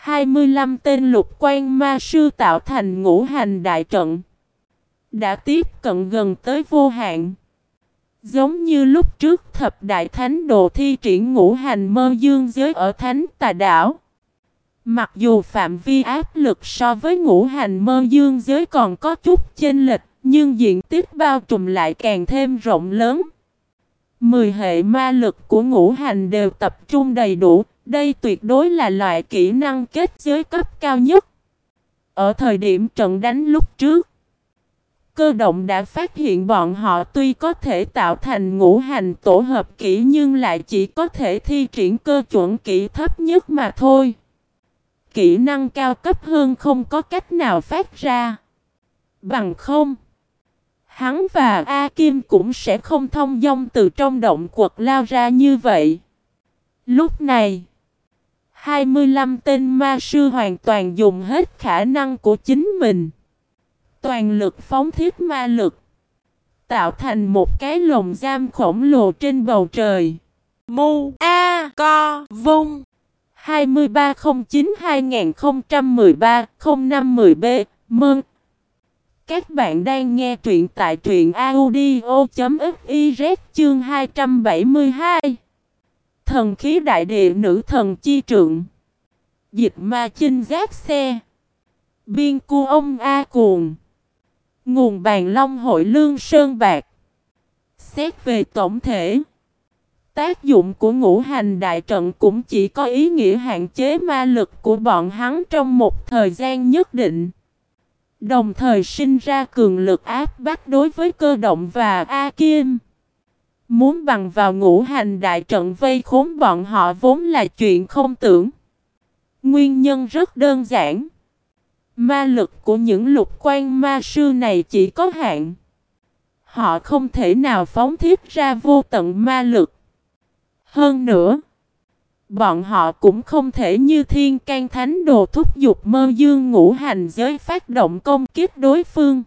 25 tên lục quan ma sư tạo thành ngũ hành đại trận. Đã tiếp cận gần tới vô hạn. Giống như lúc trước thập đại thánh đồ thi triển ngũ hành mơ dương giới ở thánh tà đảo. Mặc dù phạm vi áp lực so với ngũ hành mơ dương giới còn có chút chênh lệch, nhưng diện tích bao trùm lại càng thêm rộng lớn. Mười hệ ma lực của ngũ hành đều tập trung đầy đủ, đây tuyệt đối là loại kỹ năng kết giới cấp cao nhất. Ở thời điểm trận đánh lúc trước, cơ động đã phát hiện bọn họ tuy có thể tạo thành ngũ hành tổ hợp kỹ nhưng lại chỉ có thể thi triển cơ chuẩn kỹ thấp nhất mà thôi. Kỹ năng cao cấp hơn không có cách nào phát ra. Bằng không, hắn và A Kim cũng sẽ không thông dong từ trong động quật lao ra như vậy. Lúc này, 25 tên ma sư hoàn toàn dùng hết khả năng của chính mình. Toàn lực phóng thiết ma lực. Tạo thành một cái lồng giam khổng lồ trên bầu trời. Mu A Co Vung 2309-2013-0510B Mơn Các bạn đang nghe truyện tại truyện audio.fiz chương 272 Thần khí đại địa nữ thần chi trượng. Dịch ma chinh giác xe. Biên cu ông A cuồng. Nguồn bàn long hội lương sơn bạc. Xét về tổng thể. Tác dụng của ngũ hành đại trận cũng chỉ có ý nghĩa hạn chế ma lực của bọn hắn trong một thời gian nhất định. Đồng thời sinh ra cường lực áp bách đối với cơ động và A Kim. Muốn bằng vào ngũ hành đại trận vây khốn bọn họ vốn là chuyện không tưởng. Nguyên nhân rất đơn giản. Ma lực của những lục quan ma sư này chỉ có hạn. Họ không thể nào phóng thiết ra vô tận ma lực. Hơn nữa, bọn họ cũng không thể như thiên can thánh đồ thúc giục mơ dương ngũ hành giới phát động công kiếp đối phương.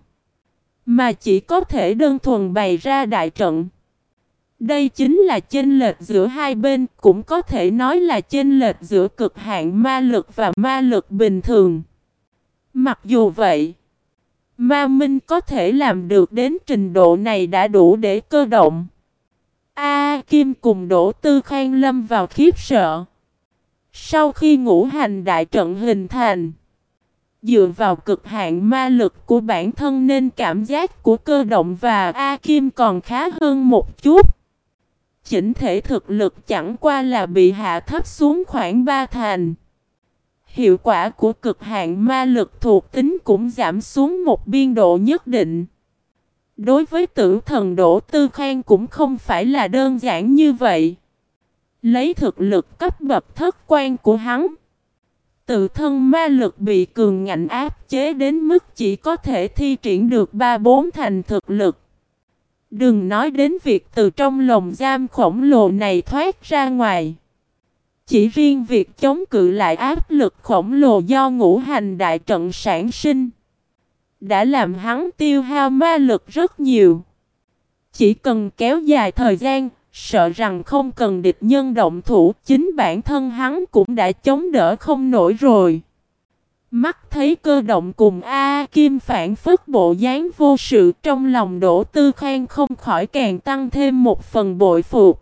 Mà chỉ có thể đơn thuần bày ra đại trận. Đây chính là chênh lệch giữa hai bên, cũng có thể nói là chênh lệch giữa cực hạn ma lực và ma lực bình thường. Mặc dù vậy, ma minh có thể làm được đến trình độ này đã đủ để cơ động. A Kim cùng Đỗ Tư Khang lâm vào khiếp sợ. Sau khi ngũ hành đại trận hình thành, dựa vào cực hạn ma lực của bản thân nên cảm giác của cơ động và A Kim còn khá hơn một chút. Chỉnh thể thực lực chẳng qua là bị hạ thấp xuống khoảng ba thành. Hiệu quả của cực hạn ma lực thuộc tính cũng giảm xuống một biên độ nhất định. Đối với tử thần Đỗ Tư Khang cũng không phải là đơn giản như vậy. Lấy thực lực cấp bậc thất quan của hắn. Tự thân ma lực bị cường ngạnh áp chế đến mức chỉ có thể thi triển được ba bốn thành thực lực. Đừng nói đến việc từ trong lồng giam khổng lồ này thoát ra ngoài. Chỉ riêng việc chống cự lại áp lực khổng lồ do ngũ hành đại trận sản sinh đã làm hắn tiêu hao ma lực rất nhiều. Chỉ cần kéo dài thời gian, sợ rằng không cần địch nhân động thủ, chính bản thân hắn cũng đã chống đỡ không nổi rồi. Mắt thấy cơ động cùng A, Kim phản phức bộ dáng vô sự trong lòng Đỗ Tư Khang không khỏi càng tăng thêm một phần bội phục.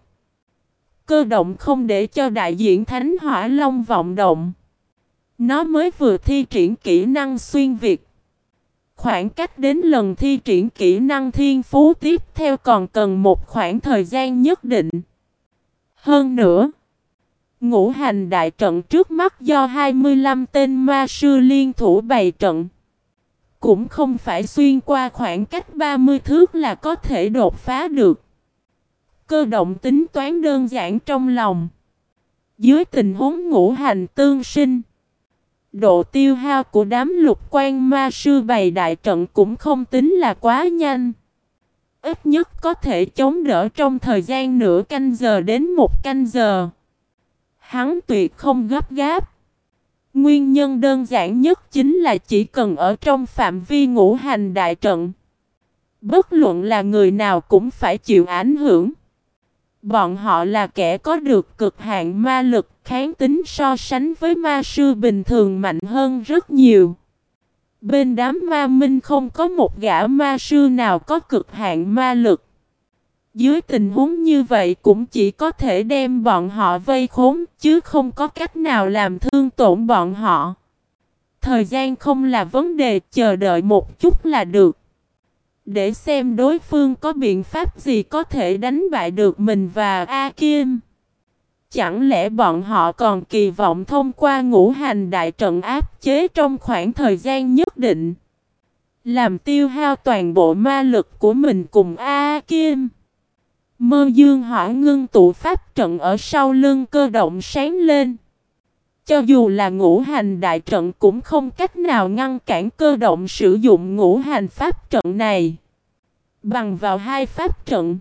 Cơ động không để cho đại diện Thánh Hỏa Long vọng động. Nó mới vừa thi triển kỹ năng xuyên việt. Khoảng cách đến lần thi triển kỹ năng thiên phú tiếp theo còn cần một khoảng thời gian nhất định. Hơn nữa, ngũ hành đại trận trước mắt do 25 tên ma sư liên thủ bày trận. Cũng không phải xuyên qua khoảng cách 30 thước là có thể đột phá được. Cơ động tính toán đơn giản trong lòng. Dưới tình huống ngũ hành tương sinh, Độ tiêu hao của đám lục quan ma sư bày đại trận cũng không tính là quá nhanh. Ít nhất có thể chống đỡ trong thời gian nửa canh giờ đến một canh giờ. Hắn tuyệt không gấp gáp. Nguyên nhân đơn giản nhất chính là chỉ cần ở trong phạm vi ngũ hành đại trận. Bất luận là người nào cũng phải chịu ảnh hưởng. Bọn họ là kẻ có được cực hạn ma lực, kháng tính so sánh với ma sư bình thường mạnh hơn rất nhiều. Bên đám ma minh không có một gã ma sư nào có cực hạn ma lực. Dưới tình huống như vậy cũng chỉ có thể đem bọn họ vây khốn, chứ không có cách nào làm thương tổn bọn họ. Thời gian không là vấn đề, chờ đợi một chút là được. Để xem đối phương có biện pháp gì có thể đánh bại được mình và A Kim. Chẳng lẽ bọn họ còn kỳ vọng thông qua ngũ hành đại trận áp chế trong khoảng thời gian nhất định. Làm tiêu hao toàn bộ ma lực của mình cùng A Kim. Mơ dương hỏa ngưng tụ pháp trận ở sau lưng cơ động sáng lên. Cho dù là ngũ hành đại trận cũng không cách nào ngăn cản cơ động sử dụng ngũ hành pháp trận này. Bằng vào hai pháp trận,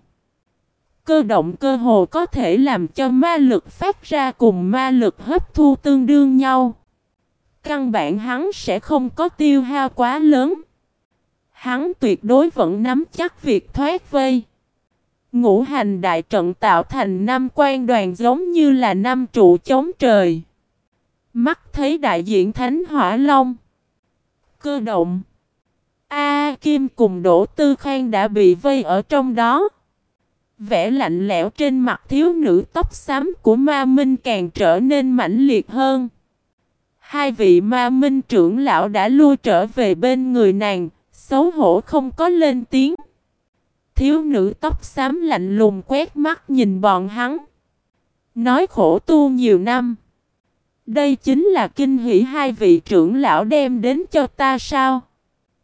cơ động cơ hồ có thể làm cho ma lực phát ra cùng ma lực hấp thu tương đương nhau. Căn bản hắn sẽ không có tiêu hao quá lớn. Hắn tuyệt đối vẫn nắm chắc việc thoát vây. Ngũ hành đại trận tạo thành năm quan đoàn giống như là năm trụ chống trời. Mắt thấy đại diện Thánh Hỏa Long. Cơ động. A Kim cùng Đỗ Tư Khang đã bị vây ở trong đó. Vẻ lạnh lẽo trên mặt thiếu nữ tóc xám của ma minh càng trở nên mãnh liệt hơn. Hai vị ma minh trưởng lão đã lui trở về bên người nàng, xấu hổ không có lên tiếng. Thiếu nữ tóc xám lạnh lùng quét mắt nhìn bọn hắn. Nói khổ tu nhiều năm. Đây chính là kinh hỷ hai vị trưởng lão đem đến cho ta sao?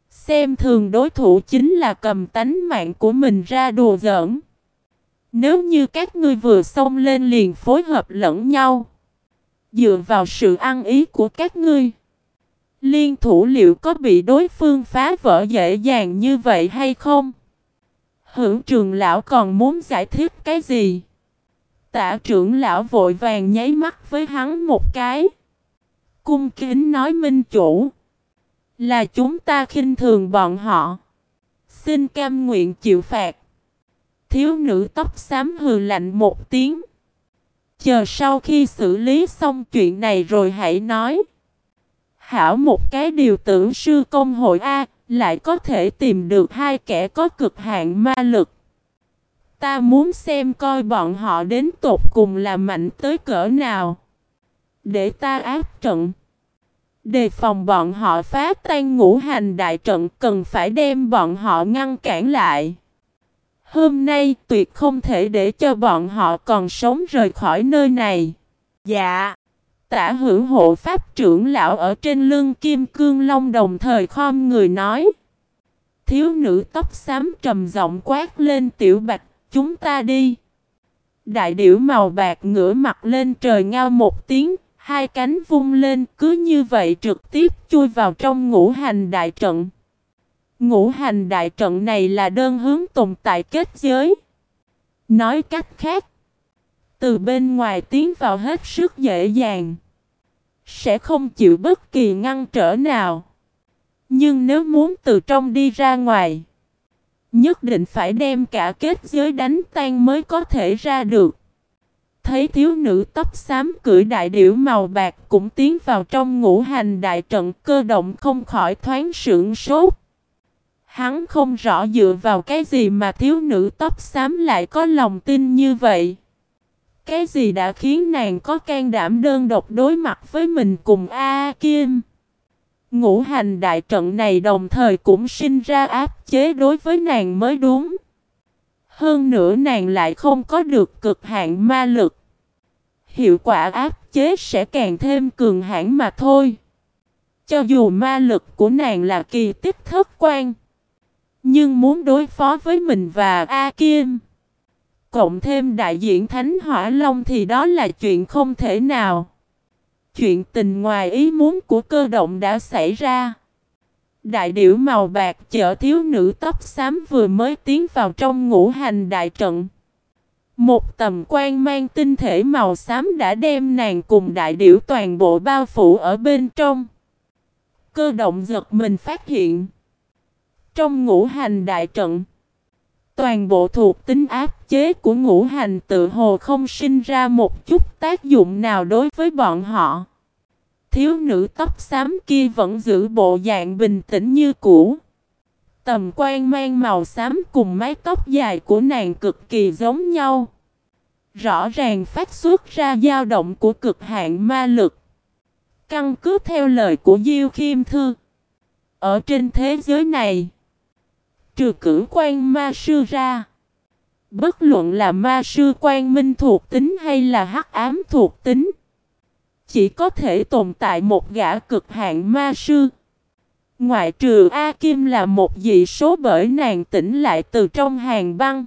Xem thường đối thủ chính là cầm tánh mạng của mình ra đùa giỡn. Nếu như các ngươi vừa xông lên liền phối hợp lẫn nhau. Dựa vào sự ăn ý của các ngươi. Liên thủ liệu có bị đối phương phá vỡ dễ dàng như vậy hay không? Hữu trường lão còn muốn giải thích cái gì? Tạ trưởng lão vội vàng nháy mắt với hắn một cái. Cung kính nói minh chủ. Là chúng ta khinh thường bọn họ. Xin cam nguyện chịu phạt. Thiếu nữ tóc xám hừ lạnh một tiếng. Chờ sau khi xử lý xong chuyện này rồi hãy nói. Hảo một cái điều tưởng sư công hội A, lại có thể tìm được hai kẻ có cực hạn ma lực. Ta muốn xem coi bọn họ đến tột cùng là mạnh tới cỡ nào. Để ta áp trận. Đề phòng bọn họ phá tan ngũ hành đại trận cần phải đem bọn họ ngăn cản lại. Hôm nay tuyệt không thể để cho bọn họ còn sống rời khỏi nơi này. Dạ. Tả hữu hộ pháp trưởng lão ở trên lưng kim cương long đồng thời khom người nói. Thiếu nữ tóc xám trầm giọng quát lên tiểu bạch, chúng ta đi. Đại điểu màu bạc ngửa mặt lên trời ngao một tiếng, hai cánh vung lên cứ như vậy trực tiếp chui vào trong ngũ hành đại trận. Ngũ hành đại trận này là đơn hướng tồn tại kết giới. Nói cách khác, từ bên ngoài tiến vào hết sức dễ dàng. Sẽ không chịu bất kỳ ngăn trở nào. Nhưng nếu muốn từ trong đi ra ngoài, nhất định phải đem cả kết giới đánh tan mới có thể ra được. Thấy thiếu nữ tóc xám cưỡi đại điểu màu bạc cũng tiến vào trong ngũ hành đại trận cơ động không khỏi thoáng sưởng sốt. Hắn không rõ dựa vào cái gì mà thiếu nữ tóc xám lại có lòng tin như vậy. Cái gì đã khiến nàng có can đảm đơn độc đối mặt với mình cùng A, Kim? Ngũ hành đại trận này đồng thời cũng sinh ra áp chế đối với nàng mới đúng. Hơn nữa nàng lại không có được cực hạn ma lực. Hiệu quả áp chế sẽ càng thêm cường hãn mà thôi. Cho dù ma lực của nàng là kỳ tích thất quan. Nhưng muốn đối phó với mình và A Kim Cộng thêm đại diện Thánh Hỏa Long thì đó là chuyện không thể nào. Chuyện tình ngoài ý muốn của cơ động đã xảy ra. Đại điểu màu bạc chở thiếu nữ tóc xám vừa mới tiến vào trong ngũ hành đại trận. Một tầm quan mang tinh thể màu xám đã đem nàng cùng đại điểu toàn bộ bao phủ ở bên trong. Cơ động giật mình phát hiện trong ngũ hành đại trận, Toàn bộ thuộc tính áp chế của ngũ hành tự hồ không sinh ra một chút tác dụng nào đối với bọn họ. Thiếu nữ tóc xám kia vẫn giữ bộ dạng bình tĩnh như cũ. Tầm quan mang màu xám cùng mái tóc dài của nàng cực kỳ giống nhau. Rõ ràng phát xuất ra dao động của cực hạn ma lực. Căn cứ theo lời của Diêu Khiêm Thư. Ở trên thế giới này, trừ cử quan ma sư ra, bất luận là ma sư quan minh thuộc tính hay là hắc ám thuộc tính, chỉ có thể tồn tại một gã cực hạn ma sư. Ngoại trừ A Kim là một dị số bởi nàng tỉnh lại từ trong hàng băng.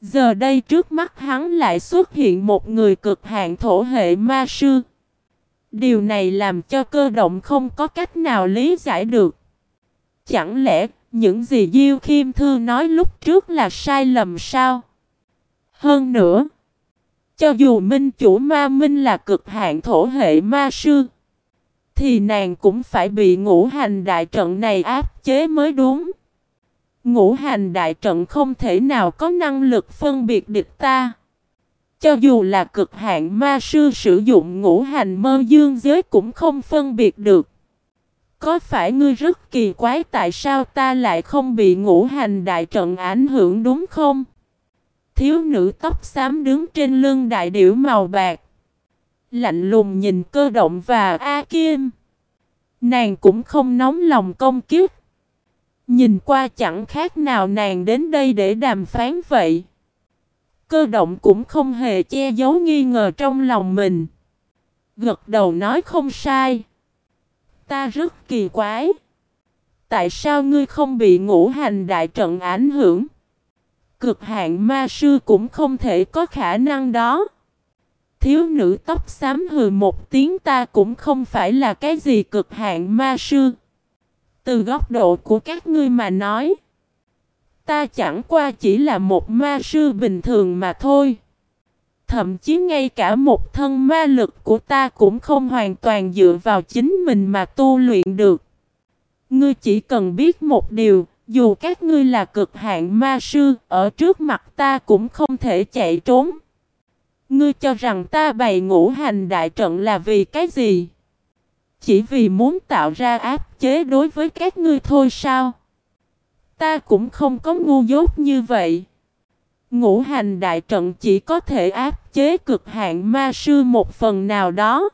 Giờ đây trước mắt hắn lại xuất hiện một người cực hạn thổ hệ ma sư. Điều này làm cho cơ động không có cách nào lý giải được. Chẳng lẽ những gì Diêu Khiêm Thư nói lúc trước là sai lầm sao? Hơn nữa, cho dù minh chủ ma minh là cực hạn thổ hệ ma sư, thì nàng cũng phải bị ngũ hành đại trận này áp chế mới đúng. Ngũ hành đại trận không thể nào có năng lực phân biệt địch ta. Cho dù là cực hạn ma sư sử dụng ngũ hành mơ dương giới cũng không phân biệt được. Có phải ngươi rất kỳ quái tại sao ta lại không bị ngũ hành đại trận ảnh hưởng đúng không? Thiếu nữ tóc xám đứng trên lưng đại điểu màu bạc. Lạnh lùng nhìn cơ động và A Kim. Nàng cũng không nóng lòng công kiếp. Nhìn qua chẳng khác nào nàng đến đây để đàm phán vậy. Cơ động cũng không hề che giấu nghi ngờ trong lòng mình. Gật đầu nói không sai. Ta rất kỳ quái. Tại sao ngươi không bị ngũ hành đại trận ảnh hưởng? Cực hạn ma sư cũng không thể có khả năng đó. Thiếu nữ tóc xám hừ một tiếng, ta cũng không phải là cái gì cực hạn ma sư. Từ góc độ của các ngươi mà nói. Ta chẳng qua chỉ là một ma sư bình thường mà thôi. Thậm chí ngay cả một thân ma lực của ta cũng không hoàn toàn dựa vào chính mình mà tu luyện được. Ngươi chỉ cần biết một điều, dù các ngươi là cực hạn ma sư, ở trước mặt ta cũng không thể chạy trốn. Ngươi cho rằng ta bày ngũ hành đại trận là vì cái gì? Chỉ vì muốn tạo ra áp chế đối với các ngươi thôi sao? Ta cũng không có ngu dốt như vậy. Ngũ hành đại trận chỉ có thể áp chế cực hạn ma sư một phần nào đó.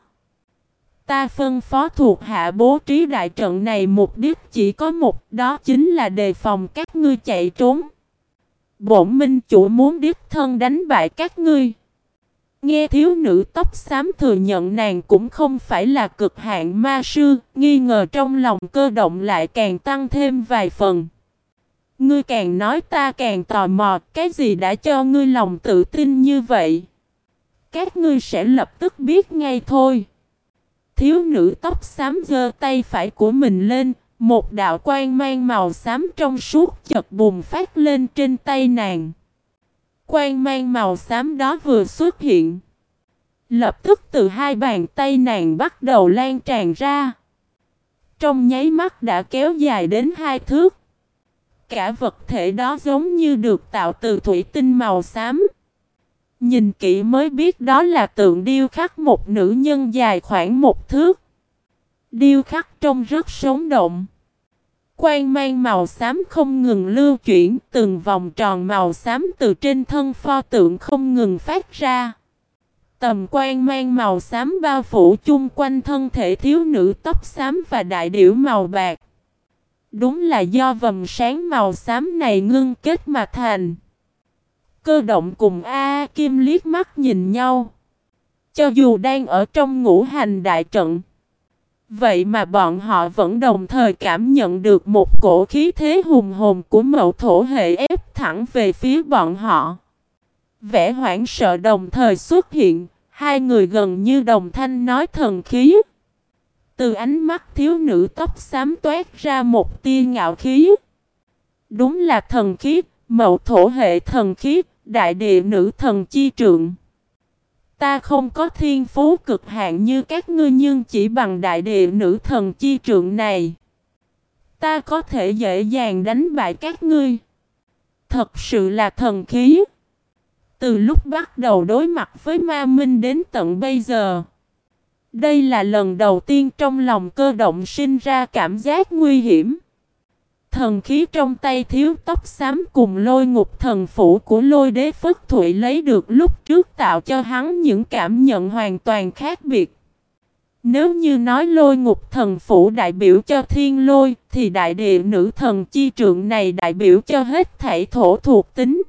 Ta phân phó thuộc hạ bố trí đại trận này mục đích chỉ có một đó chính là đề phòng các ngươi chạy trốn. Bổn minh chủ muốn đích thân đánh bại các ngươi. Nghe thiếu nữ tóc xám thừa nhận nàng cũng không phải là cực hạn ma sư, nghi ngờ trong lòng cơ động lại càng tăng thêm vài phần. Ngươi càng nói ta càng tò mò, cái gì đã cho ngươi lòng tự tin như vậy? Các ngươi sẽ lập tức biết ngay thôi. Thiếu nữ tóc xám giơ tay phải của mình lên, một đạo quang mang màu xám trong suốt chật bùng phát lên trên tay nàng. Quang mang màu xám đó vừa xuất hiện. Lập tức từ hai bàn tay nàng bắt đầu lan tràn ra. Trong nháy mắt đã kéo dài đến hai thước. Cả vật thể đó giống như được tạo từ thủy tinh màu xám. Nhìn kỹ mới biết đó là tượng điêu khắc một nữ nhân dài khoảng một thước. Điêu khắc trông rất sống động. Quang mang màu xám không ngừng lưu chuyển, từng vòng tròn màu xám từ trên thân pho tượng không ngừng phát ra. Tầm quang mang màu xám bao phủ chung quanh thân thể thiếu nữ tóc xám và đại điểu màu bạc. Đúng là do vầng sáng màu xám này ngưng kết mà thành. Cơ động cùng A, Kim liếc mắt nhìn nhau. Cho dù đang ở trong ngũ hành đại trận. Vậy mà bọn họ vẫn đồng thời cảm nhận được một cổ khí thế hùng hồn của mậu thổ hệ ép thẳng về phía bọn họ. Vẻ hoảng sợ đồng thời xuất hiện, hai người gần như đồng thanh nói thần khí. Từ ánh mắt thiếu nữ tóc xám toát ra một tia ngạo khí. Đúng là thần khí, mậu thổ hệ thần khí, đại địa nữ thần chi trượng. Ta không có thiên phú cực hạn như các ngươi nhưng chỉ bằng đại địa nữ thần chi trượng này. Ta có thể dễ dàng đánh bại các ngươi. Thật sự là thần khí. Từ lúc bắt đầu đối mặt với ma minh đến tận bây giờ. Đây là lần đầu tiên trong lòng cơ động sinh ra cảm giác nguy hiểm. Thần khí trong tay thiếu tóc xám cùng lôi ngục thần phủ của lôi đế Phất Thụy lấy được lúc trước tạo cho hắn những cảm nhận hoàn toàn khác biệt. Nếu như nói lôi ngục thần phủ đại biểu cho thiên lôi, thì đại địa nữ thần chi trượng này đại biểu cho hết thảy thổ thuộc tính.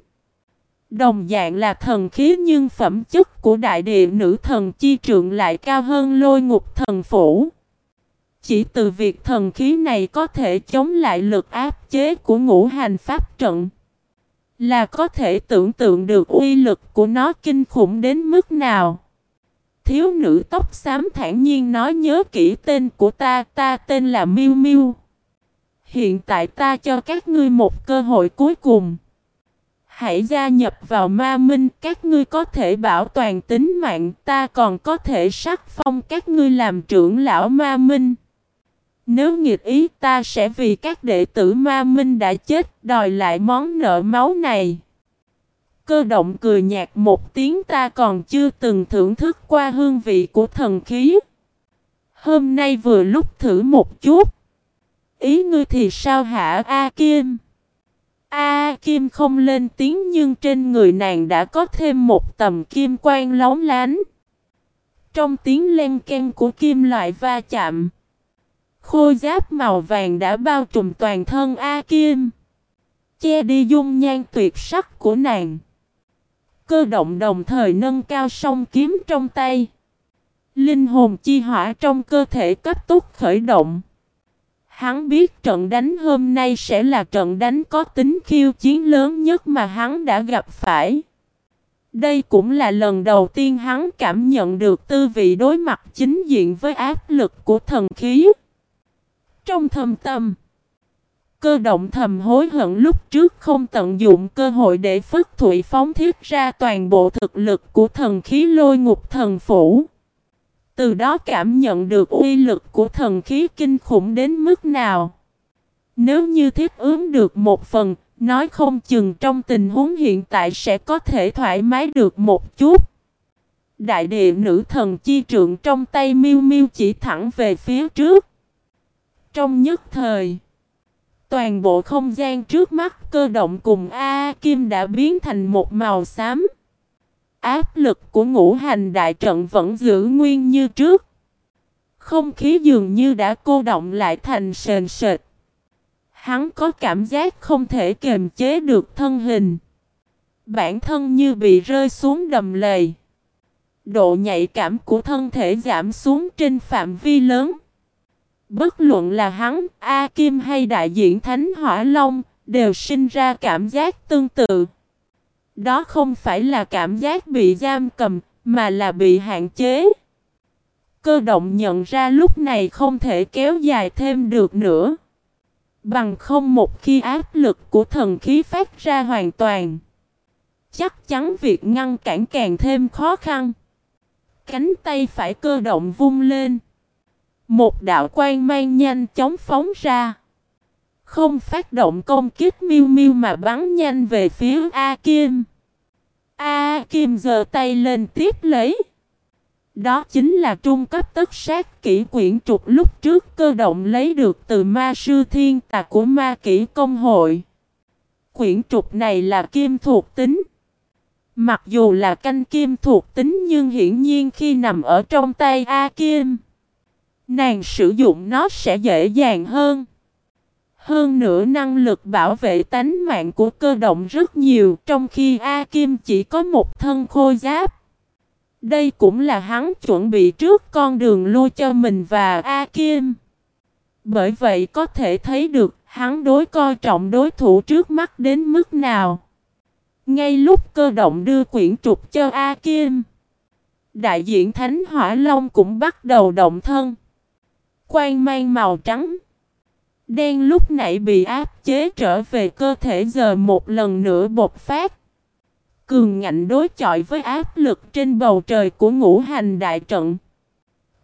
Đồng dạng là thần khí nhưng phẩm chất của đại địa nữ thần chi trượng lại cao hơn lôi ngục thần phủ. Chỉ từ việc thần khí này có thể chống lại lực áp chế của ngũ hành pháp trận Là có thể tưởng tượng được uy lực của nó kinh khủng đến mức nào Thiếu nữ tóc xám thản nhiên nói nhớ kỹ tên của ta, ta tên là Miu Miu. Hiện tại ta cho các ngươi một cơ hội cuối cùng. Hãy gia nhập vào ma minh, các ngươi có thể bảo toàn tính mạng, ta còn có thể sắc phong các ngươi làm trưởng lão ma minh. Nếu nghịch ý, ta sẽ vì các đệ tử ma minh đã chết, đòi lại món nợ máu này. Cơ động cười nhạt một tiếng, ta còn chưa từng thưởng thức qua hương vị của thần khí. Hôm nay vừa lúc thử một chút. Ý ngươi thì sao hả, A Kim? A Kim không lên tiếng, nhưng trên người nàng đã có thêm một tầm kim quang lóng lánh. Trong tiếng len ken của kim loại va chạm. Khôi giáp màu vàng đã bao trùm toàn thân A Kim. Che đi dung nhan tuyệt sắc của nàng. Cơ động đồng thời nâng cao song kiếm trong tay. Linh hồn chi hỏa trong cơ thể cấp tốc khởi động. Hắn biết trận đánh hôm nay sẽ là trận đánh có tính khiêu chiến lớn nhất mà hắn đã gặp phải. Đây cũng là lần đầu tiên hắn cảm nhận được tư vị đối mặt chính diện với áp lực của thần khí. Trong thâm tâm, cơ động thầm hối hận lúc trước không tận dụng cơ hội để phất thủy phóng thiết ra toàn bộ thực lực của thần khí lôi ngục thần phủ. Từ đó cảm nhận được uy lực của thần khí kinh khủng đến mức nào. Nếu như thiết ứng được một phần, nói không chừng trong tình huống hiện tại sẽ có thể thoải mái được một chút. Đại địa nữ thần chi trượng trong tay miêu miêu chỉ thẳng về phía trước. Trong nhất thời, toàn bộ không gian trước mắt cơ động cùng A Kim đã biến thành một màu xám. Áp lực của ngũ hành đại trận vẫn giữ nguyên như trước. Không khí dường như đã cô động lại thành sền sệt. Hắn có cảm giác không thể kềm chế được thân hình. Bản thân như bị rơi xuống đầm lầy. Độ nhạy cảm của thân thể giảm xuống trên phạm vi lớn. Bất luận là hắn, A Kim hay đại diện Thánh Hỏa Long, đều sinh ra cảm giác tương tự. Đó không phải là cảm giác bị giam cầm, mà là bị hạn chế. Cơ động nhận ra lúc này không thể kéo dài thêm được nữa. Bằng không một khi áp lực của thần khí phát ra hoàn toàn. Chắc chắn việc ngăn cản càng thêm khó khăn. Cánh tay phải cơ động vung lên. Một đạo quan mang nhanh chóng phóng ra. Không phát động công kích miêu miêu mà bắn nhanh về phía A Kim. A Kim giơ tay lên tiếp lấy. Đó chính là trung cấp tất sát kỹ quyển trục lúc trước cơ động lấy được từ ma sư thiên tà của ma kỹ công hội. Quyển trục này là kim thuộc tính. Mặc dù là canh kim thuộc tính nhưng hiển nhiên khi nằm ở trong tay A Kim. Nàng sử dụng nó sẽ dễ dàng hơn. Hơn nữa năng lực bảo vệ tánh mạng của cơ động rất nhiều, trong khi A Kim chỉ có một thân khôi giáp. Đây cũng là hắn chuẩn bị trước con đường lui cho mình và A Kim. Bởi vậy có thể thấy được, hắn đối coi trọng đối thủ trước mắt đến mức nào. Ngay lúc cơ động đưa quyển trục cho A Kim. Đại diện Thánh Hỏa Long cũng bắt đầu động thân. Quang mang màu trắng. Đen lúc nãy bị áp chế trở về cơ thể giờ một lần nữa bột phát. Cường ngạnh đối chọi với áp lực trên bầu trời của ngũ hành đại trận.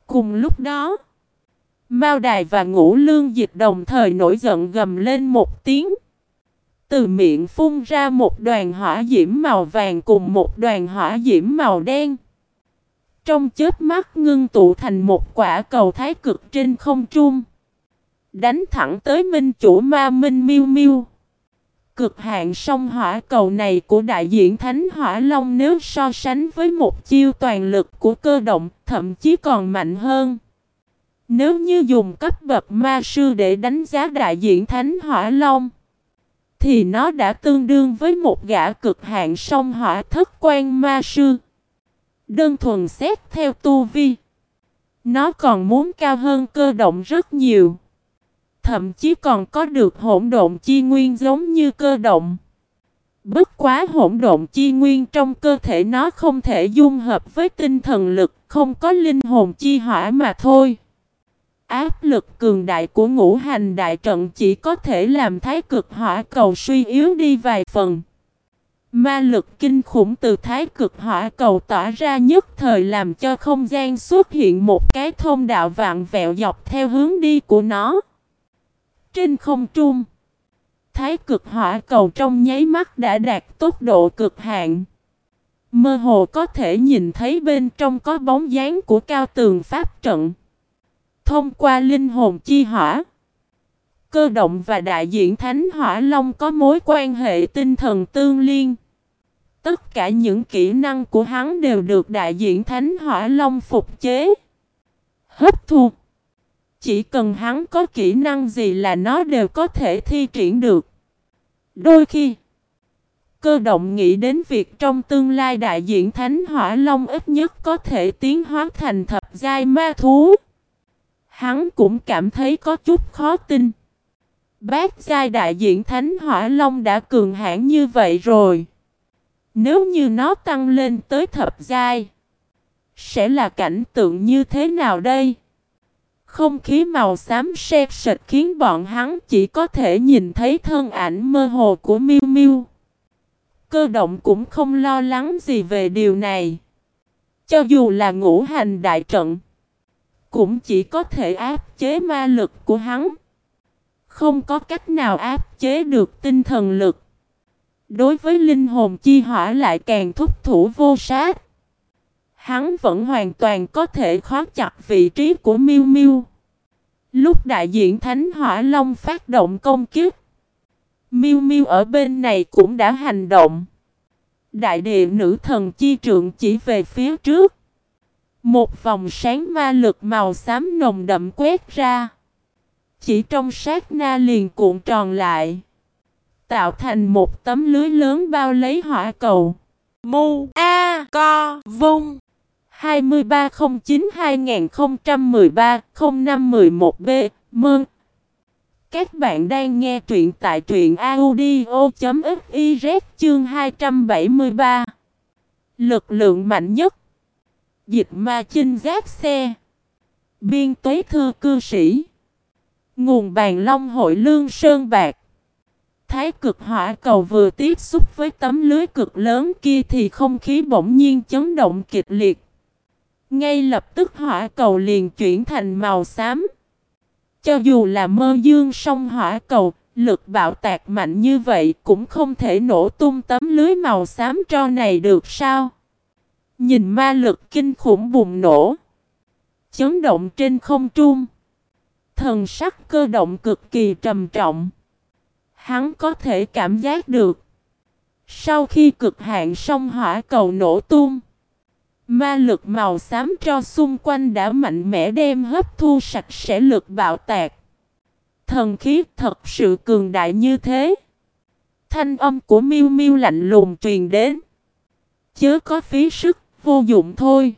Cùng lúc đó, Mao Đài và Ngũ Lương Dịch đồng thời nổi giận gầm lên một tiếng. Từ miệng phun ra một đoàn hỏa diễm màu vàng cùng một đoàn hỏa diễm màu đen. Trong chớp mắt ngưng tụ thành một quả cầu thái cực trên không trung. Đánh thẳng tới minh chủ ma minh miêu miêu. Cực hạn sông hỏa cầu này của đại diện Thánh Hỏa Long nếu so sánh với một chiêu toàn lực của cơ động, thậm chí còn mạnh hơn. Nếu như dùng cấp bậc ma sư để đánh giá đại diện Thánh Hỏa Long, thì nó đã tương đương với một gã cực hạn sông hỏa thất quan ma sư. Đơn thuần xét theo tu vi, nó còn muốn cao hơn cơ động rất nhiều thậm chí còn có được hỗn độn chi nguyên giống như cơ động. Bất quá hỗn độn chi nguyên trong cơ thể nó không thể dung hợp với tinh thần lực, không có linh hồn chi hỏa mà thôi. Áp lực cường đại của ngũ hành đại trận chỉ có thể làm thái cực hỏa cầu suy yếu đi vài phần. Ma lực kinh khủng từ thái cực hỏa cầu tỏa ra nhất thời làm cho không gian xuất hiện một cái thông đạo vạn vẹo dọc theo hướng đi của nó. Trên không trung, thái cực hỏa cầu trong nháy mắt đã đạt tốc độ cực hạn. Mơ hồ có thể nhìn thấy bên trong có bóng dáng của cao tường pháp trận. Thông qua linh hồn chi hỏa, cơ động và đại diện Thánh Hỏa Long có mối quan hệ tinh thần tương liên. Tất cả những kỹ năng của hắn đều được đại diện Thánh Hỏa Long phục chế. Hấp thu chỉ cần hắn có kỹ năng gì là nó đều có thể thi triển được. Đôi khi, cơ động nghĩ đến việc trong tương lai đại diện Thánh Hỏa Long ít nhất có thể tiến hóa thành thập giai ma thú. Hắn cũng cảm thấy có chút khó tin. Bác giai đại diện Thánh Hỏa Long đã cường hãn như vậy rồi. Nếu như nó tăng lên tới thập giai, sẽ là cảnh tượng như thế nào đây? Không khí màu xám xe sệt khiến bọn hắn chỉ có thể nhìn thấy thân ảnh mơ hồ của Miu Miu. Cơ động cũng không lo lắng gì về điều này. Cho dù là ngũ hành đại trận, cũng chỉ có thể áp chế ma lực của hắn. Không có cách nào áp chế được tinh thần lực. Đối với linh hồn chi hỏa lại càng thúc thủ vô sát. Hắn vẫn hoàn toàn có thể khóa chặt vị trí của Miu Miu. Lúc đại diện Thánh Hỏa Long phát động công kiếp, Miu Miu ở bên này cũng đã hành động. Đại địa nữ thần chi trượng chỉ về phía trước. Một vòng sáng ma lực màu xám nồng đậm quét ra. Chỉ trong sát na liền cuộn tròn lại. Tạo thành một tấm lưới lớn bao lấy hỏa cầu. Mu, A, Co, Vung. 2309-2013-0511B Mơn. Các bạn đang nghe truyện tại truyện audio.fiz chương 273 Lực lượng mạnh nhất. Dịch ma chinh gác xe. Biên tuế thư cư sĩ. Nguồn bàn long hội lương sơn bạc Thái cực hỏa cầu vừa tiếp xúc với tấm lưới cực lớn kia thì không khí bỗng nhiên chấn động kịch liệt. Ngay lập tức hỏa cầu liền chuyển thành màu xám. Cho dù là mơ dương sông hỏa cầu, lực bạo tạc mạnh như vậy cũng không thể nổ tung tấm lưới màu xám cho này được sao? Nhìn ma lực kinh khủng bùng nổ. Chấn động trên không trung. Thần sắc cơ động cực kỳ trầm trọng. Hắn có thể cảm giác được. Sau khi cực hạn sông hỏa cầu nổ tung. Ma lực màu xám cho xung quanh đã mạnh mẽ đem hấp thu sạch sẽ lực bạo tạc. Thần khí thật sự cường đại như thế. Thanh âm của miêu miêu lạnh lùng truyền đến. Chớ có phí sức, vô dụng thôi.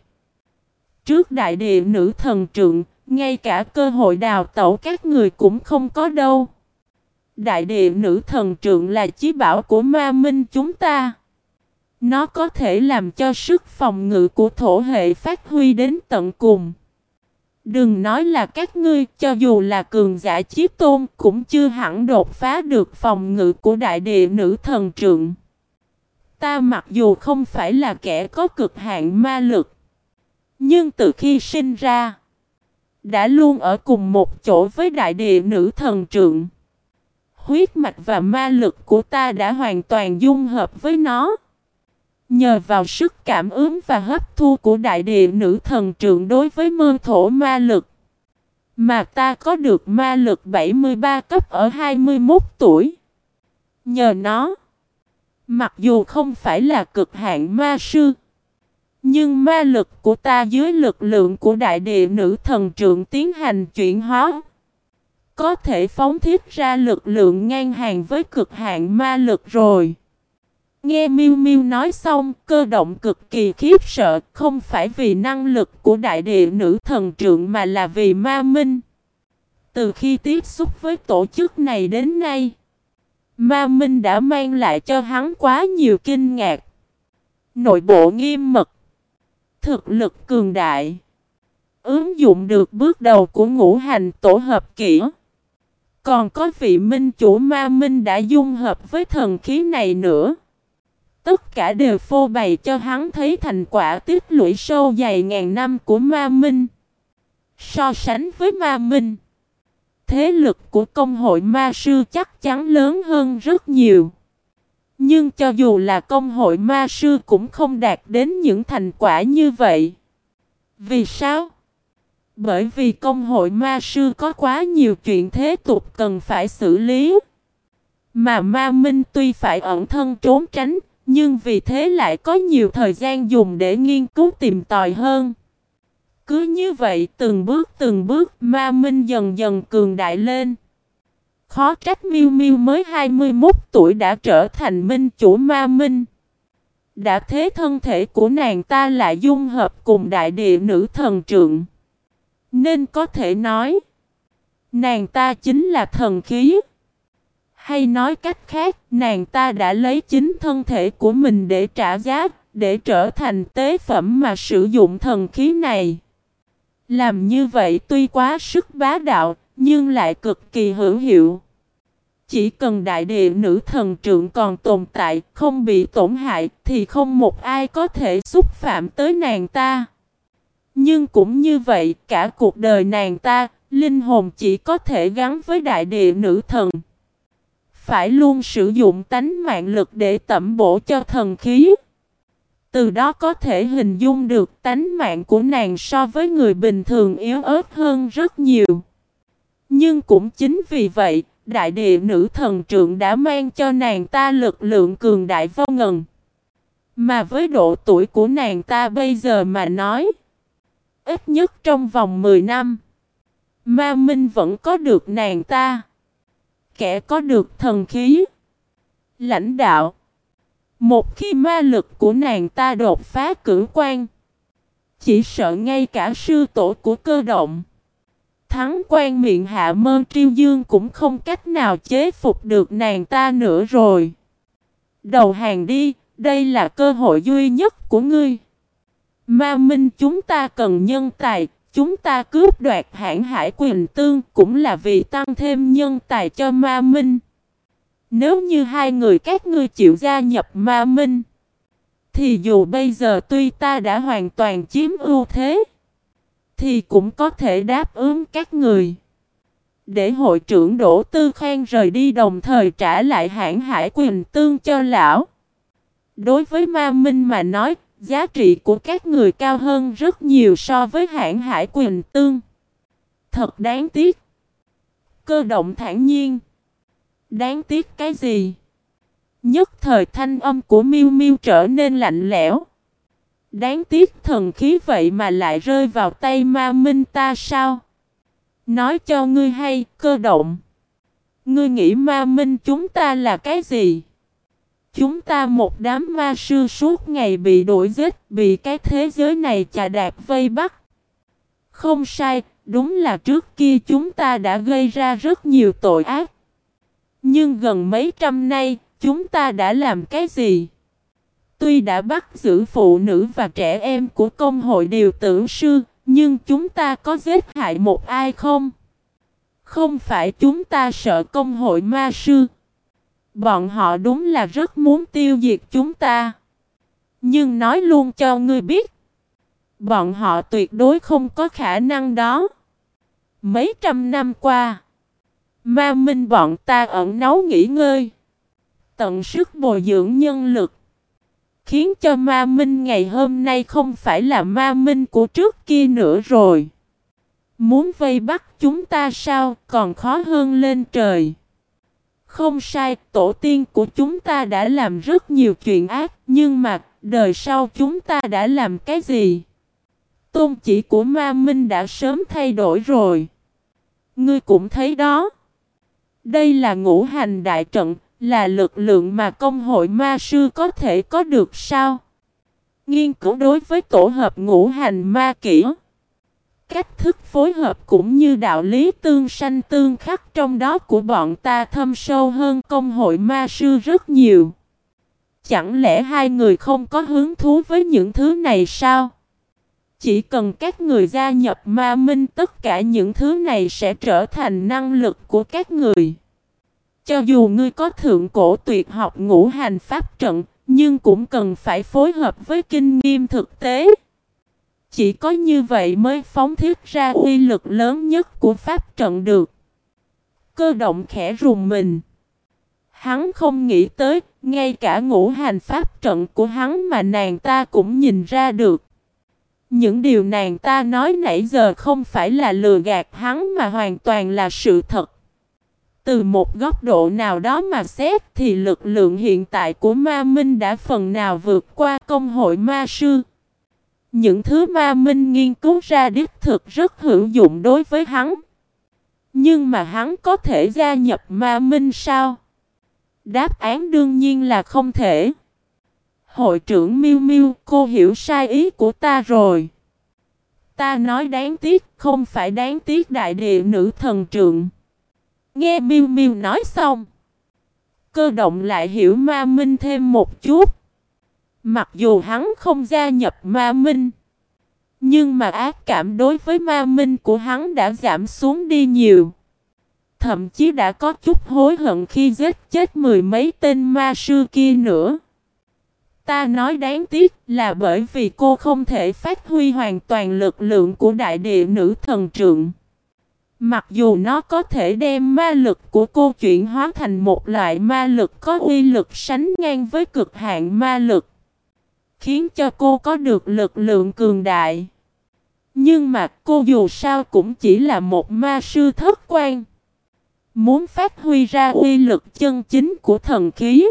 Trước đại địa nữ thần trượng, ngay cả cơ hội đào tẩu các người cũng không có đâu. Đại địa nữ thần trượng là chí bảo của ma minh chúng ta. Nó có thể làm cho sức phòng ngự của thổ hệ phát huy đến tận cùng. Đừng nói là các ngươi, cho dù là cường giả chiếc tôn cũng chưa hẳn đột phá được phòng ngự của đại địa nữ thần trượng. Ta mặc dù không phải là kẻ có cực hạn ma lực, nhưng từ khi sinh ra, đã luôn ở cùng một chỗ với đại địa nữ thần trượng. huyết mạch và ma lực của ta đã hoàn toàn dung hợp với nó. Nhờ vào sức cảm ứng và hấp thu của đại địa nữ thần trượng đối với mơ thổ ma lực. Mà ta có được ma lực 73 cấp ở 21 tuổi. Nhờ nó. Mặc dù không phải là cực hạn ma sư. Nhưng ma lực của ta dưới lực lượng của đại địa nữ thần trượng tiến hành chuyển hóa. Có thể phóng thiết ra lực lượng ngang hàng với cực hạn ma lực rồi. Nghe Miu Miu nói xong, cơ động cực kỳ khiếp sợ, không phải vì năng lực của đại địa nữ thần trượng mà là vì ma minh. Từ khi tiếp xúc với tổ chức này đến nay, ma minh đã mang lại cho hắn quá nhiều kinh ngạc. Nội bộ nghiêm mật, thực lực cường đại, ứng dụng được bước đầu của ngũ hành tổ hợp kỹ. Còn có vị minh chủ ma minh đã dung hợp với thần khí này nữa. Tất cả đều phô bày cho hắn thấy thành quả tích lũy sâu dày ngàn năm của ma minh. So sánh với ma minh, thế lực của công hội ma sư chắc chắn lớn hơn rất nhiều. Nhưng cho dù là công hội ma sư cũng không đạt đến những thành quả như vậy. Vì sao? Bởi vì công hội ma sư có quá nhiều chuyện thế tục cần phải xử lý. Mà ma minh tuy phải ẩn thân trốn tránh, nhưng vì thế lại có nhiều thời gian dùng để nghiên cứu tìm tòi hơn. Cứ như vậy từng bước từng bước ma minh dần dần cường đại lên. Khó trách Miu Miu mới 21 tuổi đã trở thành minh chủ ma minh. Đã thế thân thể của nàng ta lại dung hợp cùng đại địa nữ thần trượng. Nên có thể nói, nàng ta chính là thần khí. Hay nói cách khác, nàng ta đã lấy chính thân thể của mình để trả giá, để trở thành tế phẩm mà sử dụng thần khí này. Làm như vậy tuy quá sức bá đạo, nhưng lại cực kỳ hữu hiệu. Chỉ cần đại địa nữ thần trượng còn tồn tại, không bị tổn hại, thì không một ai có thể xúc phạm tới nàng ta. Nhưng cũng như vậy, cả cuộc đời nàng ta, linh hồn chỉ có thể gắn với đại địa nữ thần. Phải luôn sử dụng tánh mạng lực để tẩm bổ cho thần khí. Từ đó có thể hình dung được tánh mạng của nàng so với người bình thường yếu ớt hơn rất nhiều. Nhưng cũng chính vì vậy, đại địa nữ thần trượng đã mang cho nàng ta lực lượng cường đại vô ngần. Mà với độ tuổi của nàng ta bây giờ mà nói, ít nhất trong vòng 10 năm, Ma Minh vẫn có được nàng ta. Kẻ có được thần khí, lãnh đạo. Một khi ma lực của nàng ta đột phá cử quan, chỉ sợ ngay cả sư tổ của cơ động. Thắng quan miệng hạ mơ triêu dương cũng không cách nào chế phục được nàng ta nữa rồi. Đầu hàng đi, đây là cơ hội duy nhất của ngươi. Ma minh chúng ta cần nhân tài, chúng ta cướp đoạt hãng hải quyền tương cũng là vì tăng thêm nhân tài cho ma minh. Nếu như hai người các ngươi chịu gia nhập ma minh, thì dù bây giờ tuy ta đã hoàn toàn chiếm ưu thế, thì cũng có thể đáp ứng các người. Để hội trưởng Đỗ Tư Khang rời đi đồng thời trả lại hãng hải quyền tương cho lão. Đối với ma minh mà nói, Giá trị của các người cao hơn rất nhiều so với hãng hải quyền tương. Thật đáng tiếc. Cơ động thản nhiên. Đáng tiếc cái gì? Nhất thời thanh âm của Miu Miu trở nên lạnh lẽo. Đáng tiếc thần khí vậy mà lại rơi vào tay ma minh ta sao? Nói cho ngươi hay, cơ động. Ngươi nghĩ ma minh chúng ta là cái gì? Chúng ta một đám ma sư suốt ngày bị đuổi giết, bị cái thế giới này chà đạp vây bắt. Không sai, đúng là trước kia chúng ta đã gây ra rất nhiều tội ác. Nhưng gần mấy trăm nay, chúng ta đã làm cái gì? Tuy đã bắt giữ phụ nữ và trẻ em của công hội điều tử sư, nhưng chúng ta có giết hại một ai không? Không phải chúng ta sợ công hội ma sư. Bọn họ đúng là rất muốn tiêu diệt chúng ta. Nhưng nói luôn cho ngươi biết. Bọn họ tuyệt đối không có khả năng đó. Mấy trăm năm qua. Ma minh bọn ta ẩn náu nghỉ ngơi. Tận sức bồi dưỡng nhân lực. Khiến cho ma minh ngày hôm nay không phải là ma minh của trước kia nữa rồi. Muốn vây bắt chúng ta sao còn khó hơn lên trời. Không sai, tổ tiên của chúng ta đã làm rất nhiều chuyện ác, nhưng mà đời sau chúng ta đã làm cái gì? Tôn chỉ của ma minh đã sớm thay đổi rồi. Ngươi cũng thấy đó. Đây là ngũ hành đại trận, là lực lượng mà công hội ma sư có thể có được sao? Nghiên cứu đối với tổ hợp ngũ hành ma kỹ. Cách thức phối hợp cũng như đạo lý tương sanh tương khắc trong đó của bọn ta thâm sâu hơn công hội ma sư rất nhiều. Chẳng lẽ hai người không có hứng thú với những thứ này sao? Chỉ cần các người gia nhập ma minh, tất cả những thứ này sẽ trở thành năng lực của các người. Cho dù ngươi có thượng cổ tuyệt học ngũ hành pháp trận, nhưng cũng cần phải phối hợp với kinh nghiệm thực tế. Chỉ có như vậy mới phóng thiết ra uy lực lớn nhất của pháp trận được. Cơ động khẽ rùng mình. Hắn không nghĩ tới, ngay cả ngũ hành pháp trận của hắn mà nàng ta cũng nhìn ra được. Những điều nàng ta nói nãy giờ không phải là lừa gạt hắn mà hoàn toàn là sự thật. Từ một góc độ nào đó mà xét thì lực lượng hiện tại của ma minh đã phần nào vượt qua công hội ma sư. Những thứ ma minh nghiên cứu ra đích thực rất hữu dụng đối với hắn. Nhưng mà hắn có thể gia nhập ma minh sao? Đáp án đương nhiên là không thể. Hội trưởng Miu Miu, cô hiểu sai ý của ta rồi. Ta nói đáng tiếc, không phải đáng tiếc đại địa nữ thần trượng. Nghe Miu Miu nói xong, cơ động lại hiểu ma minh thêm một chút. Mặc dù hắn không gia nhập ma minh, nhưng mà ác cảm đối với ma minh của hắn đã giảm xuống đi nhiều. Thậm chí đã có chút hối hận khi giết chết mười mấy tên ma sư kia nữa. Ta nói đáng tiếc là bởi vì cô không thể phát huy hoàn toàn lực lượng của đại địa nữ thần trượng. Mặc dù nó có thể đem ma lực của cô chuyển hóa thành một loại ma lực có uy lực sánh ngang với cực hạn ma lực. Khiến cho cô có được lực lượng cường đại. Nhưng mà cô dù sao cũng chỉ là một ma sư thất quan. Muốn phát huy ra uy lực chân chính của thần khí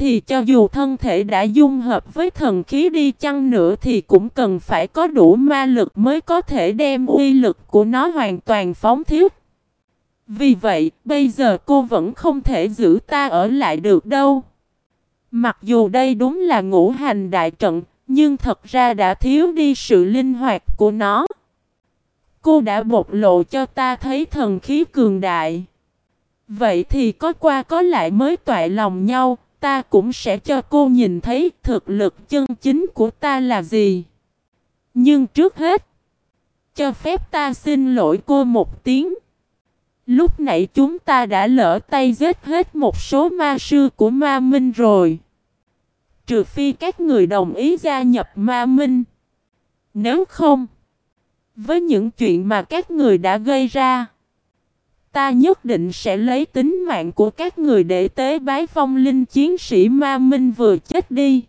thì cho dù thân thể đã dung hợp với thần khí đi chăng nữa thì cũng cần phải có đủ ma lực mới có thể đem uy lực của nó hoàn toàn phóng thiết. Vì vậy, bây giờ cô vẫn không thể giữ ta ở lại được đâu. Mặc dù đây đúng là ngũ hành đại trận, nhưng thật ra đã thiếu đi sự linh hoạt của nó. Cô đã bộc lộ cho ta thấy thần khí cường đại. Vậy thì có qua có lại mới tọa lòng nhau, ta cũng sẽ cho cô nhìn thấy thực lực chân chính của ta là gì. Nhưng trước hết, cho phép ta xin lỗi cô một tiếng. Lúc nãy chúng ta đã lỡ tay giết hết một số ma sư của ma minh rồi. Trừ phi các người đồng ý gia nhập ma minh. Nếu không, với những chuyện mà các người đã gây ra, Ta nhất định sẽ lấy tính mạng của các người để tế bái phong linh chiến sĩ ma minh vừa chết đi.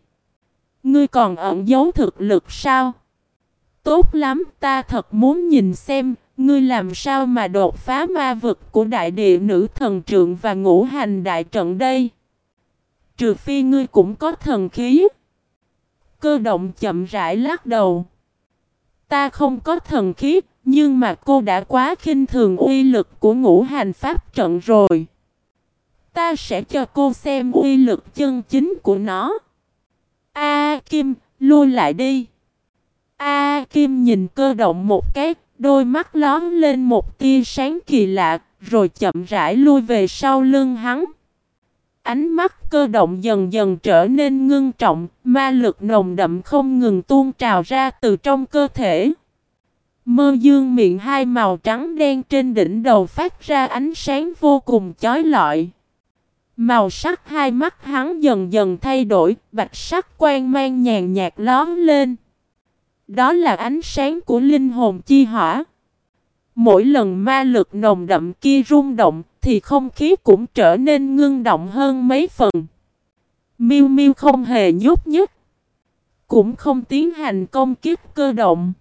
Ngươi còn ẩn giấu thực lực sao? Tốt lắm, ta thật muốn nhìn xem, ngươi làm sao mà đột phá ma vực của đại địa nữ thần trượng và ngũ hành đại trận đây. Trừ phi ngươi cũng có thần khí. Cơ động chậm rãi lắc đầu. Ta không có thần khí, nhưng mà cô đã quá khinh thường uy lực của ngũ hành pháp trận rồi. Ta sẽ cho cô xem uy lực chân chính của nó. A Kim, lui lại đi. A Kim nhìn cơ động một cái, đôi mắt lón lên một tia sáng kỳ lạ, rồi chậm rãi lui về sau lưng hắn. Ánh mắt cơ động dần dần trở nên ngưng trọng, ma lực nồng đậm không ngừng tuôn trào ra từ trong cơ thể. Mơ dương miệng hai màu trắng đen trên đỉnh đầu phát ra ánh sáng vô cùng chói lọi. Màu sắc hai mắt hắn dần dần thay đổi, bạch sắc quang mang nhàn nhạt lón lên. Đó là ánh sáng của linh hồn chi hỏa. Mỗi lần ma lực nồng đậm kia rung động thì không khí cũng trở nên ngưng động hơn mấy phần. Miu Miu không hề nhúc nhích, cũng không tiến hành công kích cơ động.